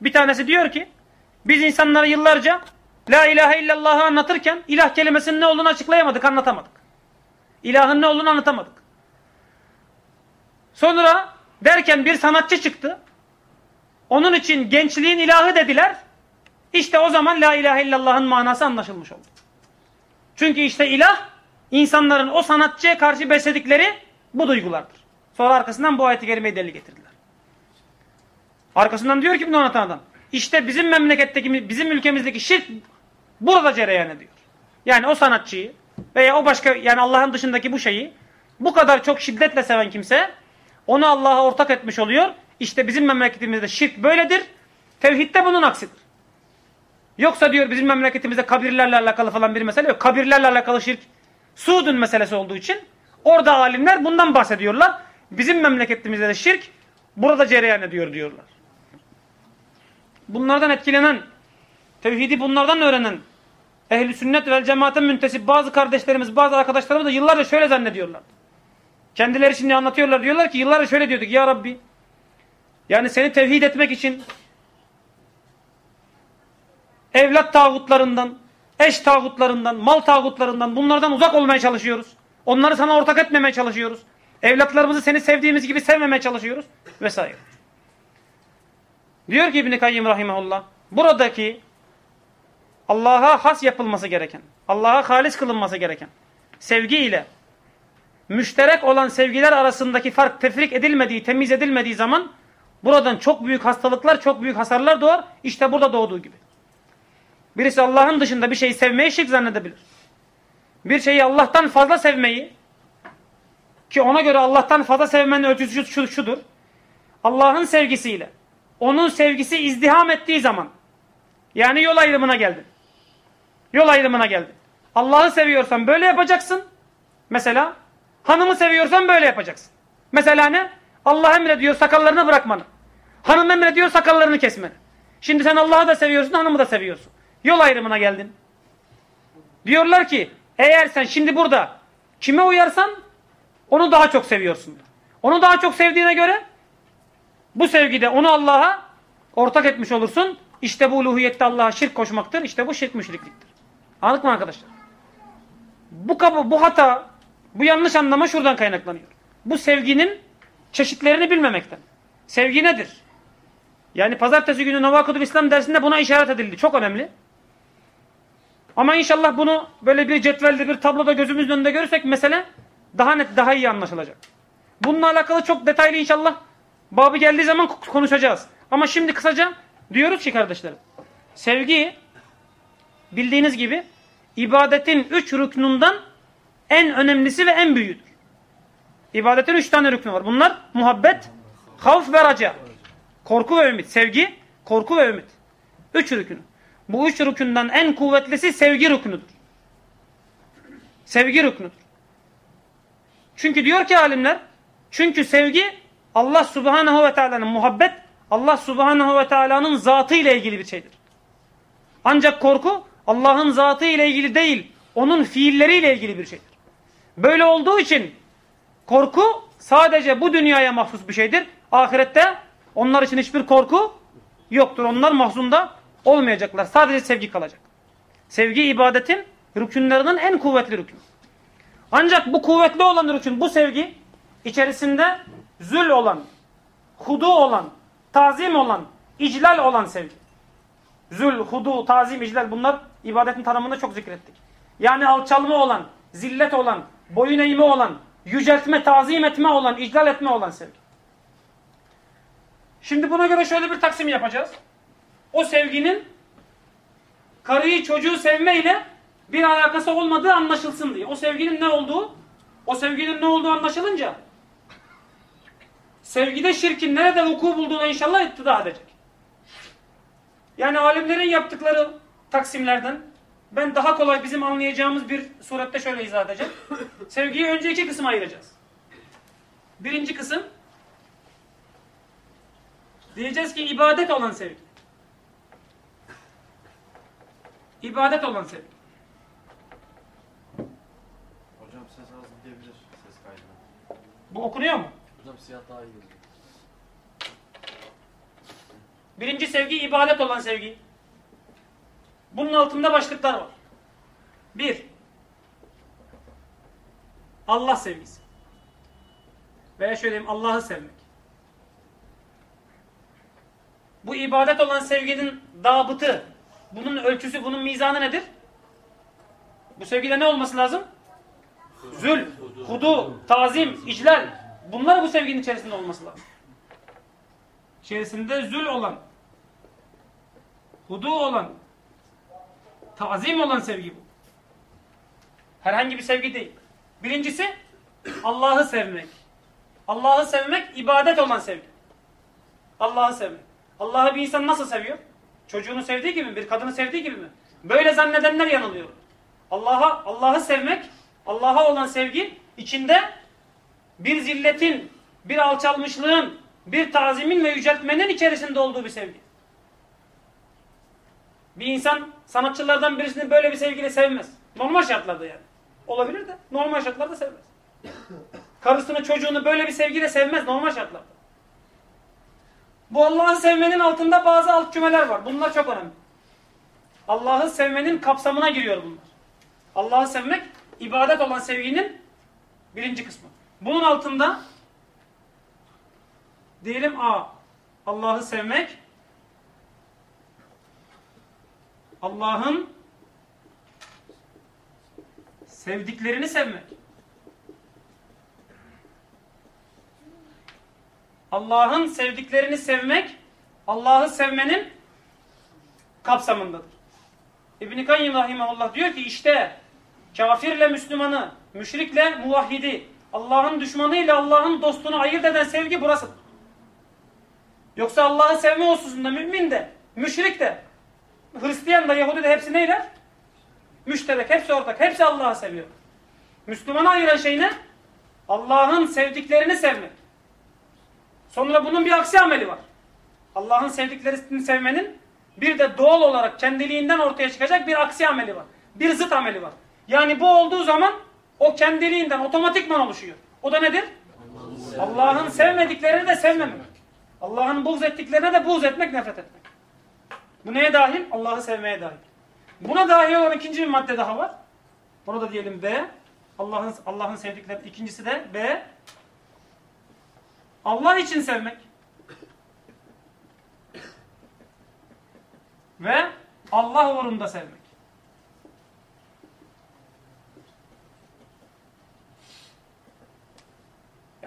Bir tanesi diyor ki biz insanlara yıllarca La ilahe illallah'ı anlatırken ilah kelimesinin ne olduğunu açıklayamadık, anlatamadık. İlahın ne olduğunu anlatamadık. Sonra derken bir sanatçı çıktı. Onun için gençliğin ilahı dediler. İşte o zaman la ilahe illallah'ın manası anlaşılmış oldu. Çünkü işte ilah insanların o sanatçıya karşı besledikleri bu duygulardır. Sonra arkasından bu ayeti kerimeyi delil getirdiler. Arkasından diyor ki bunu anlatan adam. İşte bizim memleketteki, bizim ülkemizdeki şirk burada cereyan ediyor. Yani o sanatçıyı veya o başka yani Allah'ın dışındaki bu şeyi bu kadar çok şiddetle seven kimse onu Allah'a ortak etmiş oluyor. İşte bizim memleketimizde şirk böyledir. Tevhid de bunun aksidir. Yoksa diyor bizim memleketimizde kabirlerle alakalı falan bir mesele yok. Kabirlerle alakalı şirk Suud'un meselesi olduğu için orada alimler bundan bahsediyorlar. Bizim memleketimizde de şirk burada cereyan ediyor diyorlar. Bunlardan etkilenen, tevhidi bunlardan öğrenen ehli sünnet vel cemaatin müntesip bazı kardeşlerimiz, bazı arkadaşlarımız da yıllarca şöyle zannediyorlar. Kendileri şimdi anlatıyorlar diyorlar ki yıllarca şöyle diyorduk ya Rabbi yani seni tevhid etmek için evlat tağutlarından, eş tağutlarından, mal tağutlarından bunlardan uzak olmaya çalışıyoruz. Onları sana ortak etmemeye çalışıyoruz. Evlatlarımızı seni sevdiğimiz gibi sevmemeye çalışıyoruz vesaire. Diyor ki İbn-i Kayyim Rahimahullah buradaki Allah'a has yapılması gereken, Allah'a halis kılınması gereken sevgi ile müşterek olan sevgiler arasındaki fark tefrik edilmediği, temiz edilmediği zaman buradan çok büyük hastalıklar, çok büyük hasarlar doğar. İşte burada doğduğu gibi. Birisi Allah'ın dışında bir şeyi sevmeyi şirk zannedebilir. Bir şeyi Allah'tan fazla sevmeyi ki ona göre Allah'tan fazla sevmenin ölçüsü şu, şudur. Allah'ın sevgisiyle onun sevgisi izdiham ettiği zaman yani yol ayrımına geldin. Yol ayrımına geldin. Allah'ı seviyorsan böyle yapacaksın. Mesela hanımı seviyorsan böyle yapacaksın. Mesela ne? Allah emrediyor sakallarını bırakmanı. Hanım emrediyor sakallarını kesmeni. Şimdi sen Allah'ı da seviyorsun, hanımı da seviyorsun. Yol ayrımına geldin. Diyorlar ki eğer sen şimdi burada kime uyarsan onu daha çok seviyorsundur. Onu daha çok sevdiğine göre bu sevgide onu Allah'a ortak etmiş olursun. İşte bu uluhiyette Allah'a şirk koşmaktır. İşte bu şirk müşrikliktir. Anladık mı arkadaşlar? Bu, kabı, bu hata, bu yanlış anlama şuradan kaynaklanıyor. Bu sevginin çeşitlerini bilmemekten. Sevgi nedir? Yani pazartesi günü Navakudul İslam dersinde buna işaret edildi. Çok önemli. Ama inşallah bunu böyle bir cetvelde bir tabloda gözümüzün önünde görürsek mesele daha net, daha iyi anlaşılacak. Bununla alakalı çok detaylı inşallah babı geldiği zaman konuşacağız. Ama şimdi kısaca diyoruz ki kardeşlerim. Sevgi bildiğiniz gibi ibadetin üç rüknundan en önemlisi ve en büyüğüdür. İbadetin üç tane rüknü var. Bunlar muhabbet, havf ve raca. Korku ve ümit. Sevgi, korku ve ümit. Üç rükün. Bu üç rükünden en kuvvetlisi sevgi rüknüdür. Sevgi rüknüdür. Çünkü diyor ki alimler, çünkü sevgi Allah subhanahu ve teala'nın muhabbet, Allah subhanahu ve teala'nın zatı ile ilgili bir şeydir. Ancak korku Allah'ın zatı ile ilgili değil, onun fiilleriyle ilgili bir şeydir. Böyle olduğu için korku sadece bu dünyaya mahsus bir şeydir. Ahirette onlar için hiçbir korku yoktur. Onlar mahzunda olmayacaklar. Sadece sevgi kalacak. Sevgi ibadetin rükünlerinin en kuvvetli rükünü. Ancak bu kuvvetli olan rükün, bu sevgi içerisinde zül olan, hudu olan, tazim olan, iclal olan sevgi. Zül, hudu, tazim, iclal bunlar ibadetin tanımında çok zikrettik. Yani alçalma olan, zillet olan, boyun eğme olan, yüceltme, tazim etme olan, iclal etme olan sevgi. Şimdi buna göre şöyle bir taksim yapacağız. O sevginin karıyı çocuğu sevme ile bir alakası olmadığı anlaşılsın diye. O sevginin ne olduğu, o sevginin ne olduğu anlaşılınca sevgide şirkin nerede vuku bulduğuna inşallah ittida edecek. Yani alimlerin yaptıkları taksimlerden ben daha kolay bizim anlayacağımız bir surette şöyle izah edeceğim. Sevgiyi önce iki kısma ayıracağız. Birinci kısım diyeceğiz ki ibadet olan sevgi. İbadet olan sevgi. Bu okunuyor mu? Hocam siyah daha iyi gözüküyor. Birinci sevgi ibadet olan sevgi. Bunun altında başlıklar var. Bir, Allah sevgisi. Veya şöyle diyeyim Allah'ı sevmek. Bu ibadet olan sevginin dabıtı, bunun ölçüsü, bunun mizanı nedir? Bu sevgide ne olması lazım? Zül, hudu, tazim, iclal. Bunlar bu sevginin içerisinde olması lazım. İçerisinde zül olan, hudu olan, tazim olan sevgi bu. Herhangi bir sevgi değil. Birincisi Allah'ı sevmek. Allah'ı sevmek ibadet olan sevgi. Allah'ı sevmek. Allah'ı bir insan nasıl seviyor? Çocuğunu sevdiği gibi mi? Bir kadını sevdiği gibi mi? Böyle zannedenler yanılıyor. Allah'a Allah'ı sevmek, Allah'a olan sevgi içinde bir zilletin, bir alçalmışlığın, bir tazimin ve yüceltmenin içerisinde olduğu bir sevgi. Bir insan sanatçılardan birisini böyle bir sevgiyle sevmez. Normal şartlarda yani. Olabilir de normal şartlarda sevmez. Karısını çocuğunu böyle bir sevgiyle sevmez normal şartlarda. Bu Allah'ı sevmenin altında bazı alt cümleler var. Bunlar çok önemli. Allah'ı sevmenin kapsamına giriyor bunlar. Allah'ı sevmek ibadet olan sevginin birinci kısmı. Bunun altında diyelim A. Allah'ı sevmek Allah'ın sevdiklerini sevmek. Allah'ın sevdiklerini sevmek Allah'ı sevmenin kapsamındadır. İbn-i Kayyim Rahimahullah diyor ki işte kafirle Müslümanı, müşrikle muvahhidi, Allah'ın düşmanıyla Allah'ın dostunu ayırt eden sevgi burasıdır. Yoksa Allah'ı sevme hususunda mümin de, müşrik de, Hristiyan da, Yahudi de hepsi neyler? Müşterek, hepsi ortak, hepsi Allah'ı seviyor. Müslümanı ayıran şey ne? Allah'ın sevdiklerini sevmek. Sonra bunun bir aksi ameli var. Allah'ın sevdiklerini sevmenin bir de doğal olarak kendiliğinden ortaya çıkacak bir aksi ameli var. Bir zıt ameli var. Yani bu olduğu zaman o kendiliğinden otomatikman oluşuyor. O da nedir? Allah'ın sevmediklerini de sevmemek. Allah'ın buğz ettiklerine de buğz etmek, nefret etmek. Bu neye dahil? Allah'ı sevmeye dahil. Buna dahil olan ikinci bir madde daha var. Bunu da diyelim B. Allah'ın Allah'ın sevdikleri. İkincisi de B. Allah için sevmek. Ve Allah uğrunda sevmek.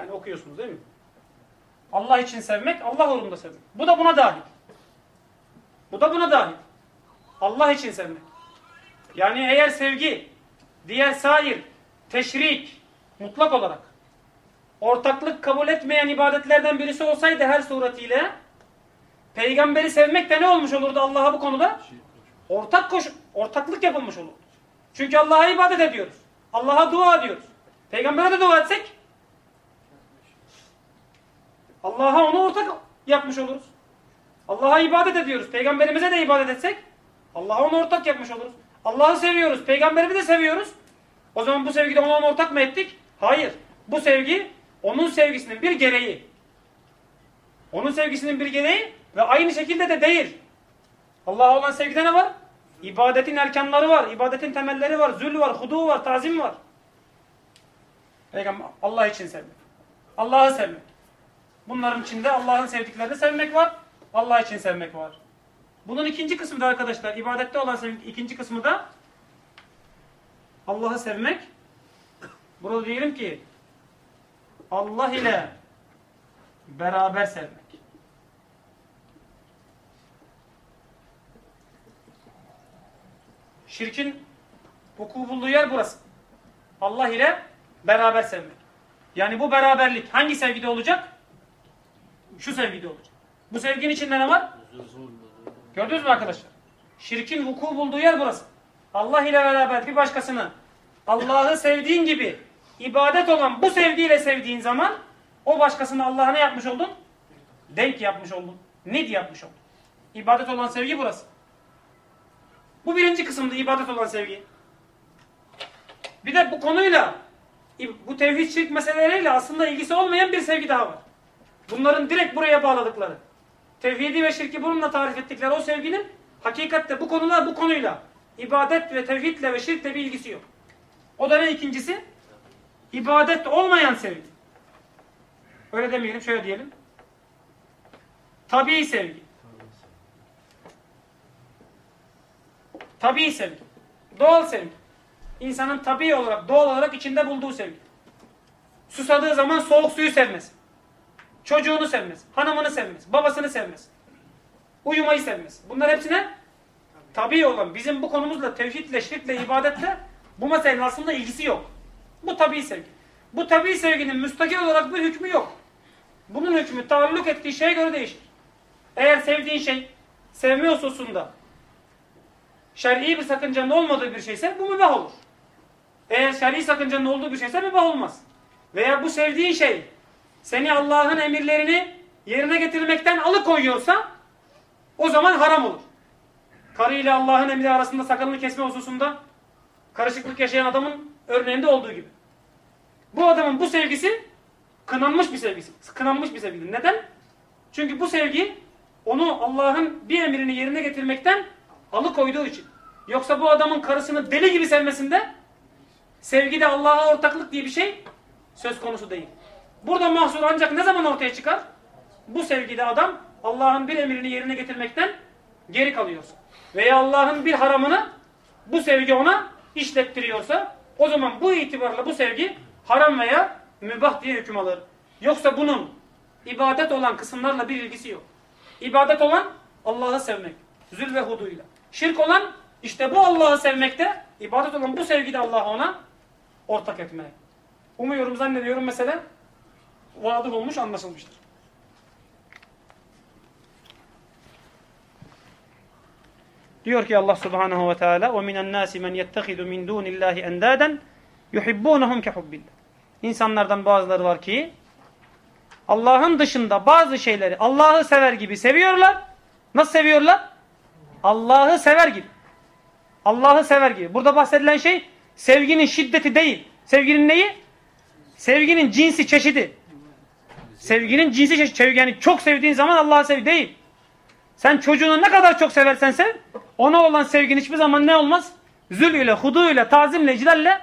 Yani okuyorsunuz değil mi? Allah için sevmek, Allah uğrunda sevmek. Bu da buna dahil. Bu da buna dahil. Allah için sevmek. Yani eğer sevgi, diğer sair, teşrik, mutlak olarak ortaklık kabul etmeyen ibadetlerden birisi olsaydı her suretiyle peygamberi sevmek de ne olmuş olurdu Allah'a bu konuda? Ortak koş, ortaklık yapılmış olurdu. Çünkü Allah'a ibadet ediyoruz. Allah'a dua ediyoruz. Peygambere de dua etsek Allah'a onu ortak yapmış oluruz. Allah'a ibadet ediyoruz. Peygamberimize de ibadet etsek Allah'a onu ortak yapmış oluruz. Allah'ı seviyoruz. Peygamberimi de seviyoruz. O zaman bu sevgide ona onu ortak mı ettik? Hayır. Bu sevgi onun sevgisinin bir gereği. Onun sevgisinin bir gereği Ve aynı şekilde de değil. Allah'a olan sevgide ne var? İbadetin erkanları var, ibadetin temelleri var, zül var, hudu var, tazim var. Peygamber Allah için sevmek. Allah'ı sevmek. Bunların içinde Allah'ın sevdiklerini sevmek var, Allah için sevmek var. Bunun ikinci kısmı da arkadaşlar, ibadette olan sevgi ikinci kısmı da Allah'ı sevmek. Burada diyelim ki Allah ile beraber sevmek. Şirkin vuku bulduğu yer burası. Allah ile beraber sevmek. Yani bu beraberlik hangi sevgide olacak? Şu sevgide olacak. Bu sevginin içinde ne var? Gördünüz mü arkadaşlar? Şirkin vuku bulduğu yer burası. Allah ile beraber bir başkasını Allah'ı sevdiğin gibi ibadet olan bu sevgiyle sevdiğin zaman o başkasını Allah'a ne yapmış oldun? Denk yapmış oldun. Nid yapmış oldun. İbadet olan sevgi burası. Bu birinci kısımda ibadet olan sevgi. Bir de bu konuyla bu tevhid şirk meseleleriyle aslında ilgisi olmayan bir sevgi daha var. Bunların direkt buraya bağladıkları. Tevhidi ve şirki bununla tarif ettikleri o sevginin hakikatte bu konular bu konuyla ibadet ve tevhidle ve şirkle bir ilgisi yok. O da ne ikincisi? İbadet olmayan sevgi. Öyle demeyelim, şöyle diyelim. Tabii sevgi. Tabii sevgi. Doğal sevgi. İnsanın tabii olarak, doğal olarak içinde bulduğu sevgi. Susadığı zaman soğuk suyu sevmez. Çocuğunu sevmez. Hanımını sevmez. Babasını sevmez. Uyumayı sevmez. Bunlar hepsine tabii olan, bizim bu konumuzla, tevhidle, şirkle, ibadetle bu meselenin aslında ilgisi yok. Bu tabii sevgi. Bu tabii sevginin müstakil olarak bir hükmü yok. Bunun hükmü taalluk ettiği şeye göre değişir. Eğer sevdiğin şey sevme hususunda şer'i bir sakıncanın olmadığı bir şeyse bu mübah olur. Eğer şer'i sakıncanın olduğu bir şeyse mübah olmaz. Veya bu sevdiğin şey seni Allah'ın emirlerini yerine getirmekten alıkoyuyorsa o zaman haram olur. Karı ile Allah'ın emri arasında sakalını kesme hususunda karışıklık yaşayan adamın örneğinde olduğu gibi. Bu adamın bu sevgisi kınanmış bir sevgisi. Kınanmış bir sevgidir. Neden? Çünkü bu sevgi onu Allah'ın bir emrini yerine getirmekten alıkoyduğu için. Yoksa bu adamın karısını deli gibi sevmesinde sevgide Allah'a ortaklık diye bir şey söz konusu değil. Burada mahsur ancak ne zaman ortaya çıkar? Bu sevgide adam Allah'ın bir emrini yerine getirmekten geri kalıyorsa. Veya Allah'ın bir haramını bu sevgi ona işlettiriyorsa o zaman bu itibarla bu sevgi haram veya mübah diye hüküm alır. Yoksa bunun ibadet olan kısımlarla bir ilgisi yok. İbadet olan Allah'ı sevmek. Zül ve huduyla. Şirk olan işte bu Allah'ı sevmekte, ibadet olan bu sevgide Allah'a ona ortak etmek. Umuyorum, zannediyorum mesele vadıh olmuş, anlaşılmıştır. Diyor ki Allah Subhanahu ve Teala: "Ve minen nasi men yettehidu min dunillahi endaden yuhibbunhum kehubbillah." İnsanlardan bazıları var ki Allah'ın dışında bazı şeyleri Allah'ı sever gibi seviyorlar. Nasıl seviyorlar? Allah'ı sever gibi. Allah'ı sever gibi. Burada bahsedilen şey sevginin şiddeti değil. Sevginin neyi? Sevginin cinsi, çeşidi. Sevginin cinsi çeşidi. Yani çok sevdiğin zaman Allah'ı sev değil. Sen çocuğunu ne kadar çok seversen sev, ona olan sevgin hiçbir zaman ne olmaz? Zül ile, hudu ile, tazimle, iclalle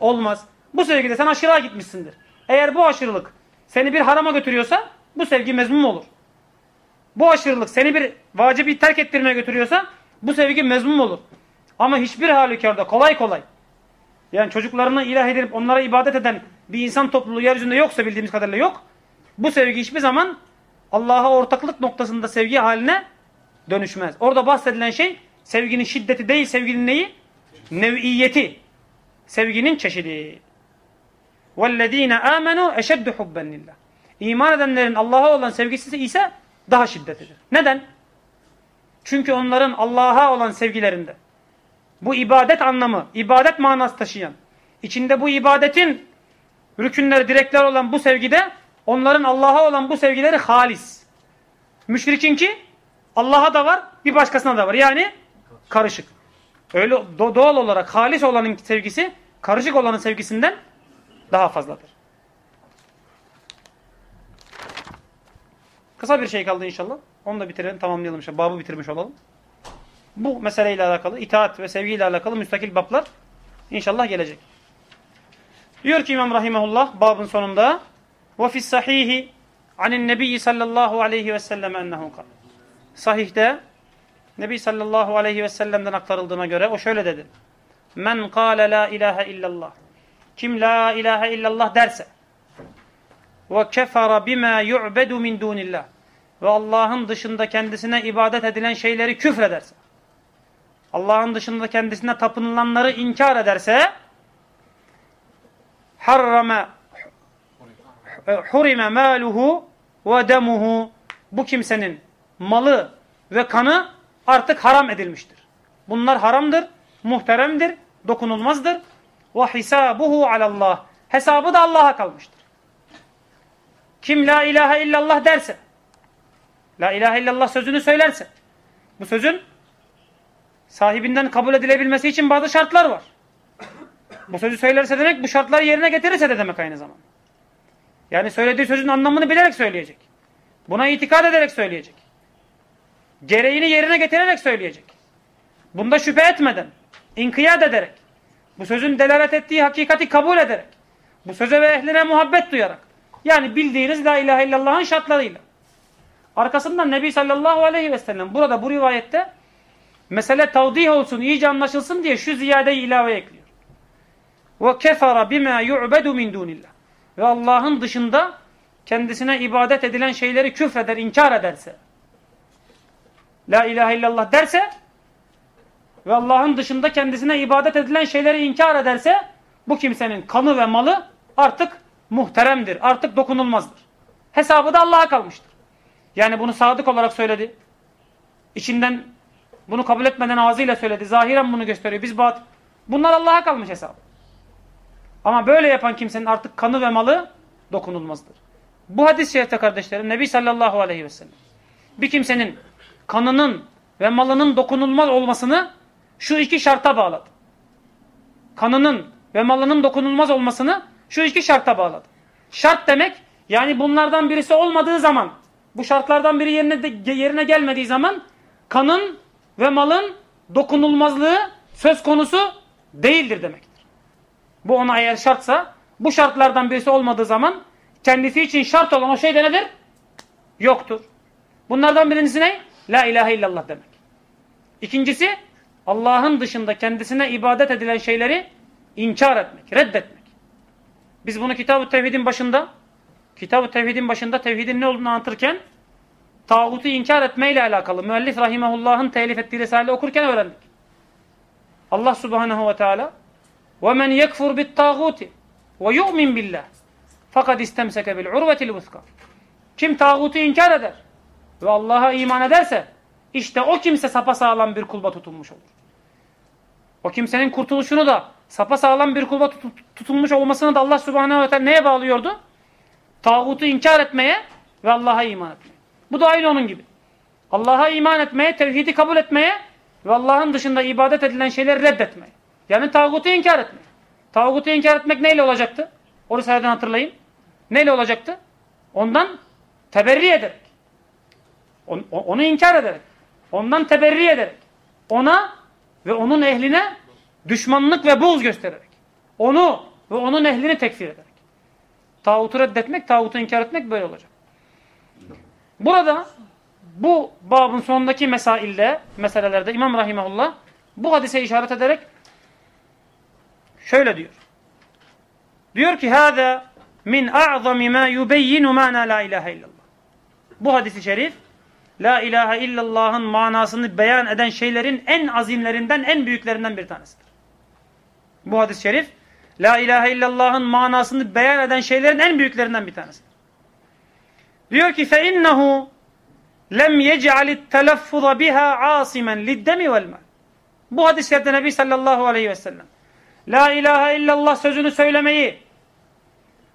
olmaz. Bu sevgide sen aşırığa gitmişsindir. Eğer bu aşırılık seni bir harama götürüyorsa bu sevgi mezmum olur. Bu aşırılık seni bir vacibi terk ettirmeye götürüyorsa bu sevgi mezmum olur. Ama hiçbir halükarda kolay kolay yani çocuklarını ilah edilip onlara ibadet eden bir insan topluluğu yeryüzünde yoksa bildiğimiz kadarıyla yok. Bu sevgi hiçbir zaman Allah'a ortaklık noktasında sevgi haline dönüşmez. Orada bahsedilen şey sevginin şiddeti değil, sevginin neyi? Nev'iyeti. Sevginin çeşidi. وَالَّذ۪ينَ آمَنُوا اَشَدُّ حُبَّنْ لِلّٰهِ İman edenlerin Allah'a olan sevgisi ise daha şiddetlidir. Neden? Çünkü onların Allah'a olan sevgilerinde bu ibadet anlamı, ibadet manası taşıyan, içinde bu ibadetin rükünleri, direkler olan bu sevgide onların Allah'a olan bu sevgileri halis. Müşrikin ki Allah'a da var, bir başkasına da var. Yani karışık. Öyle doğal olarak halis olanın sevgisi karışık olanın sevgisinden daha fazladır. Kısa bir şey kaldı inşallah. Onu da bitirelim, tamamlayalım. işte. Babı bitirmiş olalım. Bu meseleyle alakalı, itaat ve sevgiyle alakalı müstakil bablar inşallah gelecek. Diyor ki İmam Rahimahullah babın sonunda ve fi sahihi anin nebiyyi sallallahu aleyhi ve sellem ennehu kal. Sahihte Nebi sallallahu aleyhi ve sellem'den aktarıldığına göre o şöyle dedi. Men kâle la ilahe illallah. Kim la ilahe illallah derse ve kefara bima yu'bedu min dunillah ve Allah'ın dışında kendisine ibadet edilen şeyleri küfrederse Allah'ın dışında kendisine tapınılanları inkar ederse harrama hurime maluhu ve demuhu bu kimsenin malı ve kanı artık haram edilmiştir. Bunlar haramdır, muhteremdir, dokunulmazdır. Ve hisabuhu alallah. Hesabı da Allah'a kalmıştır. Kim la ilahe illallah derse, la ilahe illallah sözünü söylerse, bu sözün sahibinden kabul edilebilmesi için bazı şartlar var. Bu sözü söylerse demek bu şartları yerine getirirse de demek aynı zamanda. Yani söylediği sözün anlamını bilerek söyleyecek. Buna itikad ederek söyleyecek. Gereğini yerine getirerek söyleyecek. Bunda şüphe etmeden, inkiyat ederek, bu sözün delalet ettiği hakikati kabul ederek, bu söze ve ehline muhabbet duyarak, yani bildiğiniz la ilahe illallah'ın şartlarıyla. Arkasından Nebi sallallahu aleyhi ve sellem burada bu rivayette mesele tavdih olsun, iyice anlaşılsın diye şu ziyadeyi ilave ekliyor. Ve kefara bima yu'bedu min dunillah. Ve Allah'ın dışında kendisine ibadet edilen şeyleri küfreder, inkar ederse, La ilahe illallah derse ve Allah'ın dışında kendisine ibadet edilen şeyleri inkar ederse bu kimsenin kanı ve malı artık muhteremdir, artık dokunulmazdır. Hesabı da Allah'a kalmıştır. Yani bunu sadık olarak söyledi. İçinden bunu kabul etmeden ağzıyla söyledi. Zahiren bunu gösteriyor. Biz bat Bunlar Allah'a kalmış hesap. Ama böyle yapan kimsenin artık kanı ve malı dokunulmazdır. Bu hadis-i şerifte kardeşlerim Nebi sallallahu aleyhi ve sellem bir kimsenin kanının ve malının dokunulmaz olmasını şu iki şarta bağladı. Kanının ve malının dokunulmaz olmasını şu iki şarta bağladı. Şart demek yani bunlardan birisi olmadığı zaman bu şartlardan biri yerine, de, yerine gelmediği zaman kanın ve malın dokunulmazlığı söz konusu değildir demektir. Bu ona eğer şartsa bu şartlardan birisi olmadığı zaman kendisi için şart olan o şey de nedir? Yoktur. Bunlardan birincisi ne? La ilahe illallah demek. İkincisi Allah'ın dışında kendisine ibadet edilen şeyleri inkar etmek, reddetmek. Biz bunu Kitab-ı Tevhid'in başında Kitab-ı Tevhid'in başında tevhidin ne olduğunu anlatırken tağutu inkar etmeyle alakalı müellif rahimehullah'ın telif ettiği risale okurken öğrendik. Allah subhanehu ve teala وَمَنْ يَكْفُرْ بِالْتَاغُوتِ وَيُؤْمِنْ بِاللّٰهِ فَقَدْ اِسْتَمْسَكَ بِالْعُرْوَةِ الْوُثْقَى Kim tağutu inkar eder ve Allah'a iman ederse işte o kimse sapasağlam bir kulba tutulmuş olur. O kimsenin kurtuluşunu da sapasağlam bir kulba tutulmuş olmasını da Allah subhanehu ve teala neye bağlıyordu? Tağutu inkar etmeye ve Allah'a iman etmeye. Bu da aynı onun gibi. Allah'a iman etmeye, tevhidi kabul etmeye ve Allah'ın dışında ibadet edilen şeyleri reddetmeye. Yani tağutu inkar etmeye. Tağutu inkar etmek neyle olacaktı? O risaleden hatırlayın. Neyle olacaktı? Ondan teberri ederek. Onu inkar ederek. Ondan teberri ederek. Ona ve onun ehline düşmanlık ve buğz göstererek. Onu ve onun ehlini tekfir ederek. Tağutu reddetmek, tağutu inkar etmek böyle olacak. Burada bu babın sonundaki mesailde, meselelerde İmam Rahimahullah bu hadise işaret ederek şöyle diyor. Diyor ki hâzâ min a'zami mâ yubeyyinu mâna la ilahe illallah. Bu hadisi şerif La ilahe illallah'ın manasını beyan eden şeylerin en azimlerinden, en büyüklerinden bir tanesidir. Bu hadis-i şerif, La ilahe illallah'ın manasını beyan eden şeylerin en büyüklerinden bir tanesidir. Diyor ki, فَاِنَّهُ lem يَجْعَلِ التَّلَفُّضَ بِهَا عَاصِمًا لِلدَّمِ وَالْمَالِ Bu hadis-i şerifte Nebi sallallahu aleyhi ve sellem, La ilahe illallah sözünü söylemeyi,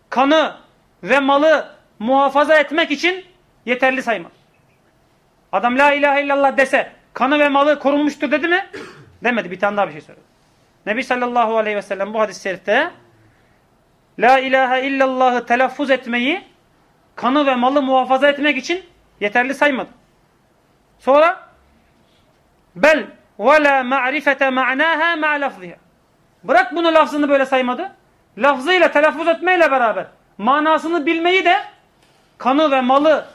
kanı ve malı muhafaza etmek için yeterli saymadı. Adam la ilahe illallah dese kanı ve malı korunmuştur dedi mi? Demedi. Bir tane daha bir şey söyledi. Nebi sallallahu aleyhi ve sellem bu hadis-i şerifte la ilahe illallah'ı telaffuz etmeyi kanı ve malı muhafaza etmek için yeterli saymadı. Sonra bel ve la ma'rifete ma'naha ma lafziha. Bırak bunu lafzını böyle saymadı. Lafzıyla telaffuz etmeyle beraber manasını bilmeyi de kanı ve malı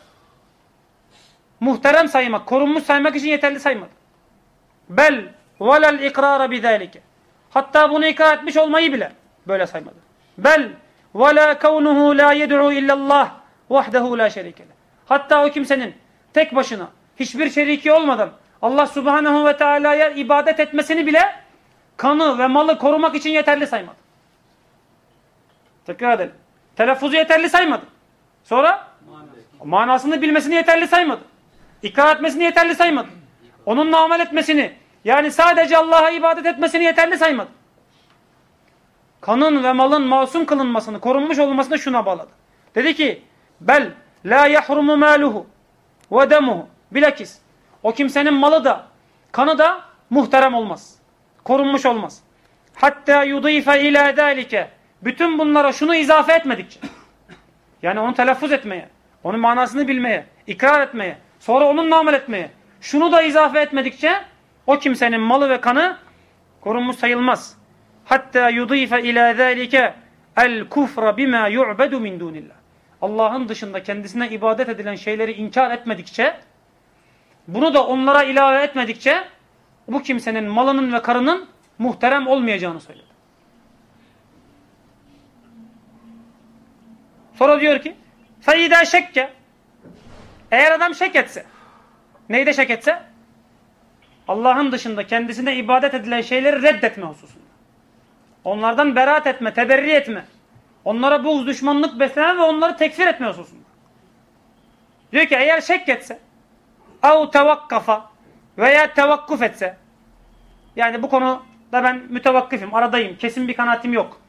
muhterem saymak, korunmuş saymak için yeterli saymadı. Bel velel ikrara bidalike. Hatta bunu ikrar etmiş olmayı bile böyle saymadı. Bel ve la kavnuhu la yed'u illallah vahdehu la şerike leh. Hatta o kimsenin tek başına hiçbir şeriki olmadan Allah subhanehu ve teala'ya ibadet etmesini bile kanı ve malı korumak için yeterli saymadı. Tekrar edelim. Telaffuzu yeterli saymadı. Sonra manasını bilmesini yeterli saymadı. İkrar etmesini yeterli saymadı. Onunla amel etmesini yani sadece Allah'a ibadet etmesini yeterli saymadı. Kanın ve malın masum kılınmasını, korunmuş olmasını şuna bağladı. Dedi ki bel la yahrumu maluhu ve demuhu bilakis o kimsenin malı da kanı da muhterem olmaz. Korunmuş olmaz. Hatta yudife ila zalike bütün bunlara şunu izafe etmedikçe yani onu telaffuz etmeye, onun manasını bilmeye, ikrar etmeye, sonra onunla amel etmeye şunu da izafe etmedikçe o kimsenin malı ve kanı korunmuş sayılmaz. Hatta yudife ila zalike el kufra bima yu'bedu min dunillah. Allah'ın dışında kendisine ibadet edilen şeyleri inkar etmedikçe bunu da onlara ilave etmedikçe bu kimsenin malının ve karının muhterem olmayacağını söyledi. Sonra diyor ki فَاِذَا şekke Eğer adam şek etse neyde şek etse? Allah'ın dışında kendisine ibadet edilen şeyleri reddetme hususunda. Onlardan beraat etme, teberri etme. Onlara buğz, düşmanlık besleme ve onları tekfir etme hususunda. Diyor ki eğer şek etse اَوْ tevakkafa veya tevakkuf etse yani bu konuda ben mütevakkifim, aradayım, kesin bir kanaatim yok.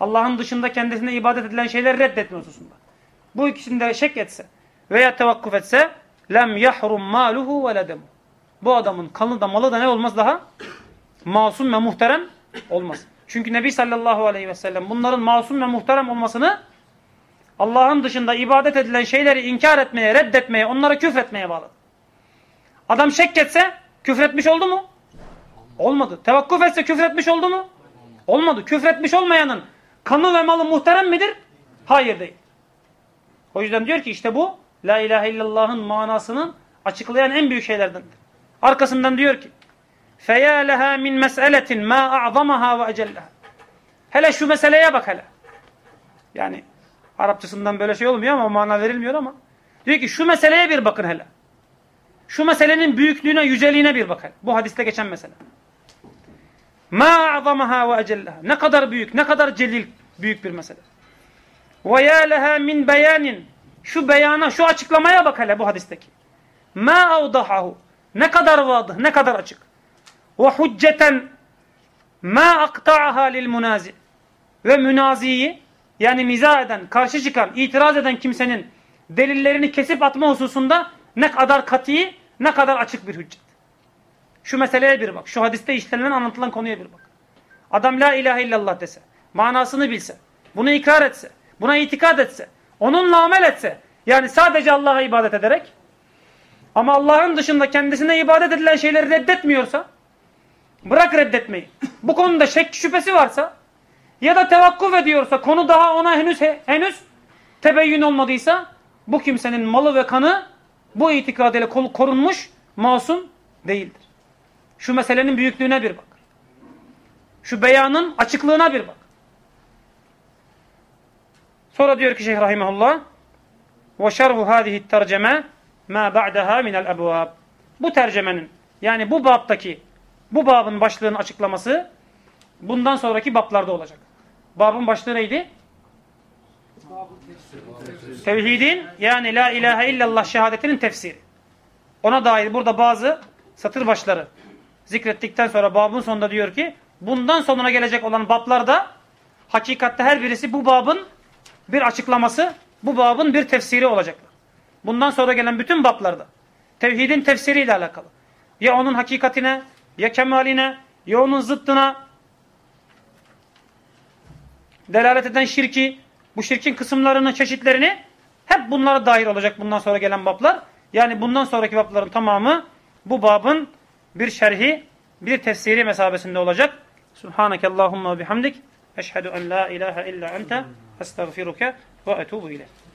Allah'ın dışında kendisine ibadet edilen şeyleri reddetme hususunda. Bu ikisinde şek etse veya tevakkuf etse lem yahrum maluhu ve. Bu adamın kanı da malı da ne olmaz daha? Masum ve muhterem olmaz. Çünkü Nebi sallallahu aleyhi ve sellem bunların masum ve muhterem olmasını Allah'ın dışında ibadet edilen şeyleri inkar etmeye, reddetmeye, onlara küfretmeye bağladı. Adam şek etse küfretmiş oldu mu? Olmadı. Tevakkuf etse küfretmiş oldu mu? Olmadı. Küfretmiş olmayanın kanı ve malı muhterem midir? Hayır değil. O yüzden diyor ki işte bu La ilahe illallah'ın manasının açıklayan en büyük şeylerdendir. Arkasından diyor ki فَيَا لَهَا مِنْ مَسْأَلَةٍ مَا أَعْظَمَهَا وَاَجَلَّهَا Hele şu meseleye bak hele. Yani Arapçasından böyle şey olmuyor ama mana verilmiyor ama. Diyor ki şu meseleye bir bakın hele. Şu meselenin büyüklüğüne, yüceliğine bir bakın. Bu hadiste geçen mesele. Ma a'zamaha ve ecellaha. Ne kadar büyük, ne kadar celil büyük bir mesele. Ve ya leha min beyanin. Şu beyana, şu açıklamaya bak hele bu hadisteki. Ma avdahahu. Ne kadar vadıh, ne kadar açık. Ve hucceten ma akta'aha lil munazi. Ve münaziyi yani miza eden, karşı çıkan, itiraz eden kimsenin delillerini kesip atma hususunda ne kadar kati, ne kadar açık bir hüccet. Şu meseleye bir bak. Şu hadiste işlenen anlatılan konuya bir bak. Adam la ilahe illallah dese, manasını bilse, bunu ikrar etse, buna itikad etse, onunla amel etse, yani sadece Allah'a ibadet ederek, ama Allah'ın dışında kendisine ibadet edilen şeyleri reddetmiyorsa, bırak reddetmeyi. Bu konuda şek şüphesi varsa, ya da tevakkuf ediyorsa, konu daha ona henüz henüz tebeyyün olmadıysa, bu kimsenin malı ve kanı bu itikadıyla korunmuş, masum değildir. Şu meselenin büyüklüğüne bir bak. Şu beyanın açıklığına bir bak. Sonra diyor ki Şeyh Rahimahullah وَشَرْهُ هَذِهِ التَّرْجَمَةِ مَا بَعْدَهَا مِنَ الْأَبْوَابِ Bu tercemenin yani bu babtaki bu babın başlığının açıklaması bundan sonraki bablarda olacak. Babın başlığı neydi? Tevhidin yani la ilahe illallah şehadetinin tefsiri. Ona dair burada bazı satır başları zikrettikten sonra babın sonunda diyor ki bundan sonra gelecek olan bablarda hakikatte her birisi bu babın bir açıklaması, bu babın bir tefsiri olacaklar. Bundan sonra gelen bütün bablarda tevhidin tefsiriyle alakalı. Ya onun hakikatine, ya kemaline, ya onun zıttına delalet eden şirki, bu şirkin kısımlarını, çeşitlerini hep bunlara dair olacak bundan sonra gelen bablar. Yani bundan sonraki babların tamamı bu babın bir şerhi, bir tefsiri mesabesinde olacak. Subhaneke Allahumma bihamdik. Eşhedü en la ilahe illa ente estağfiruke ve etubu ileyh.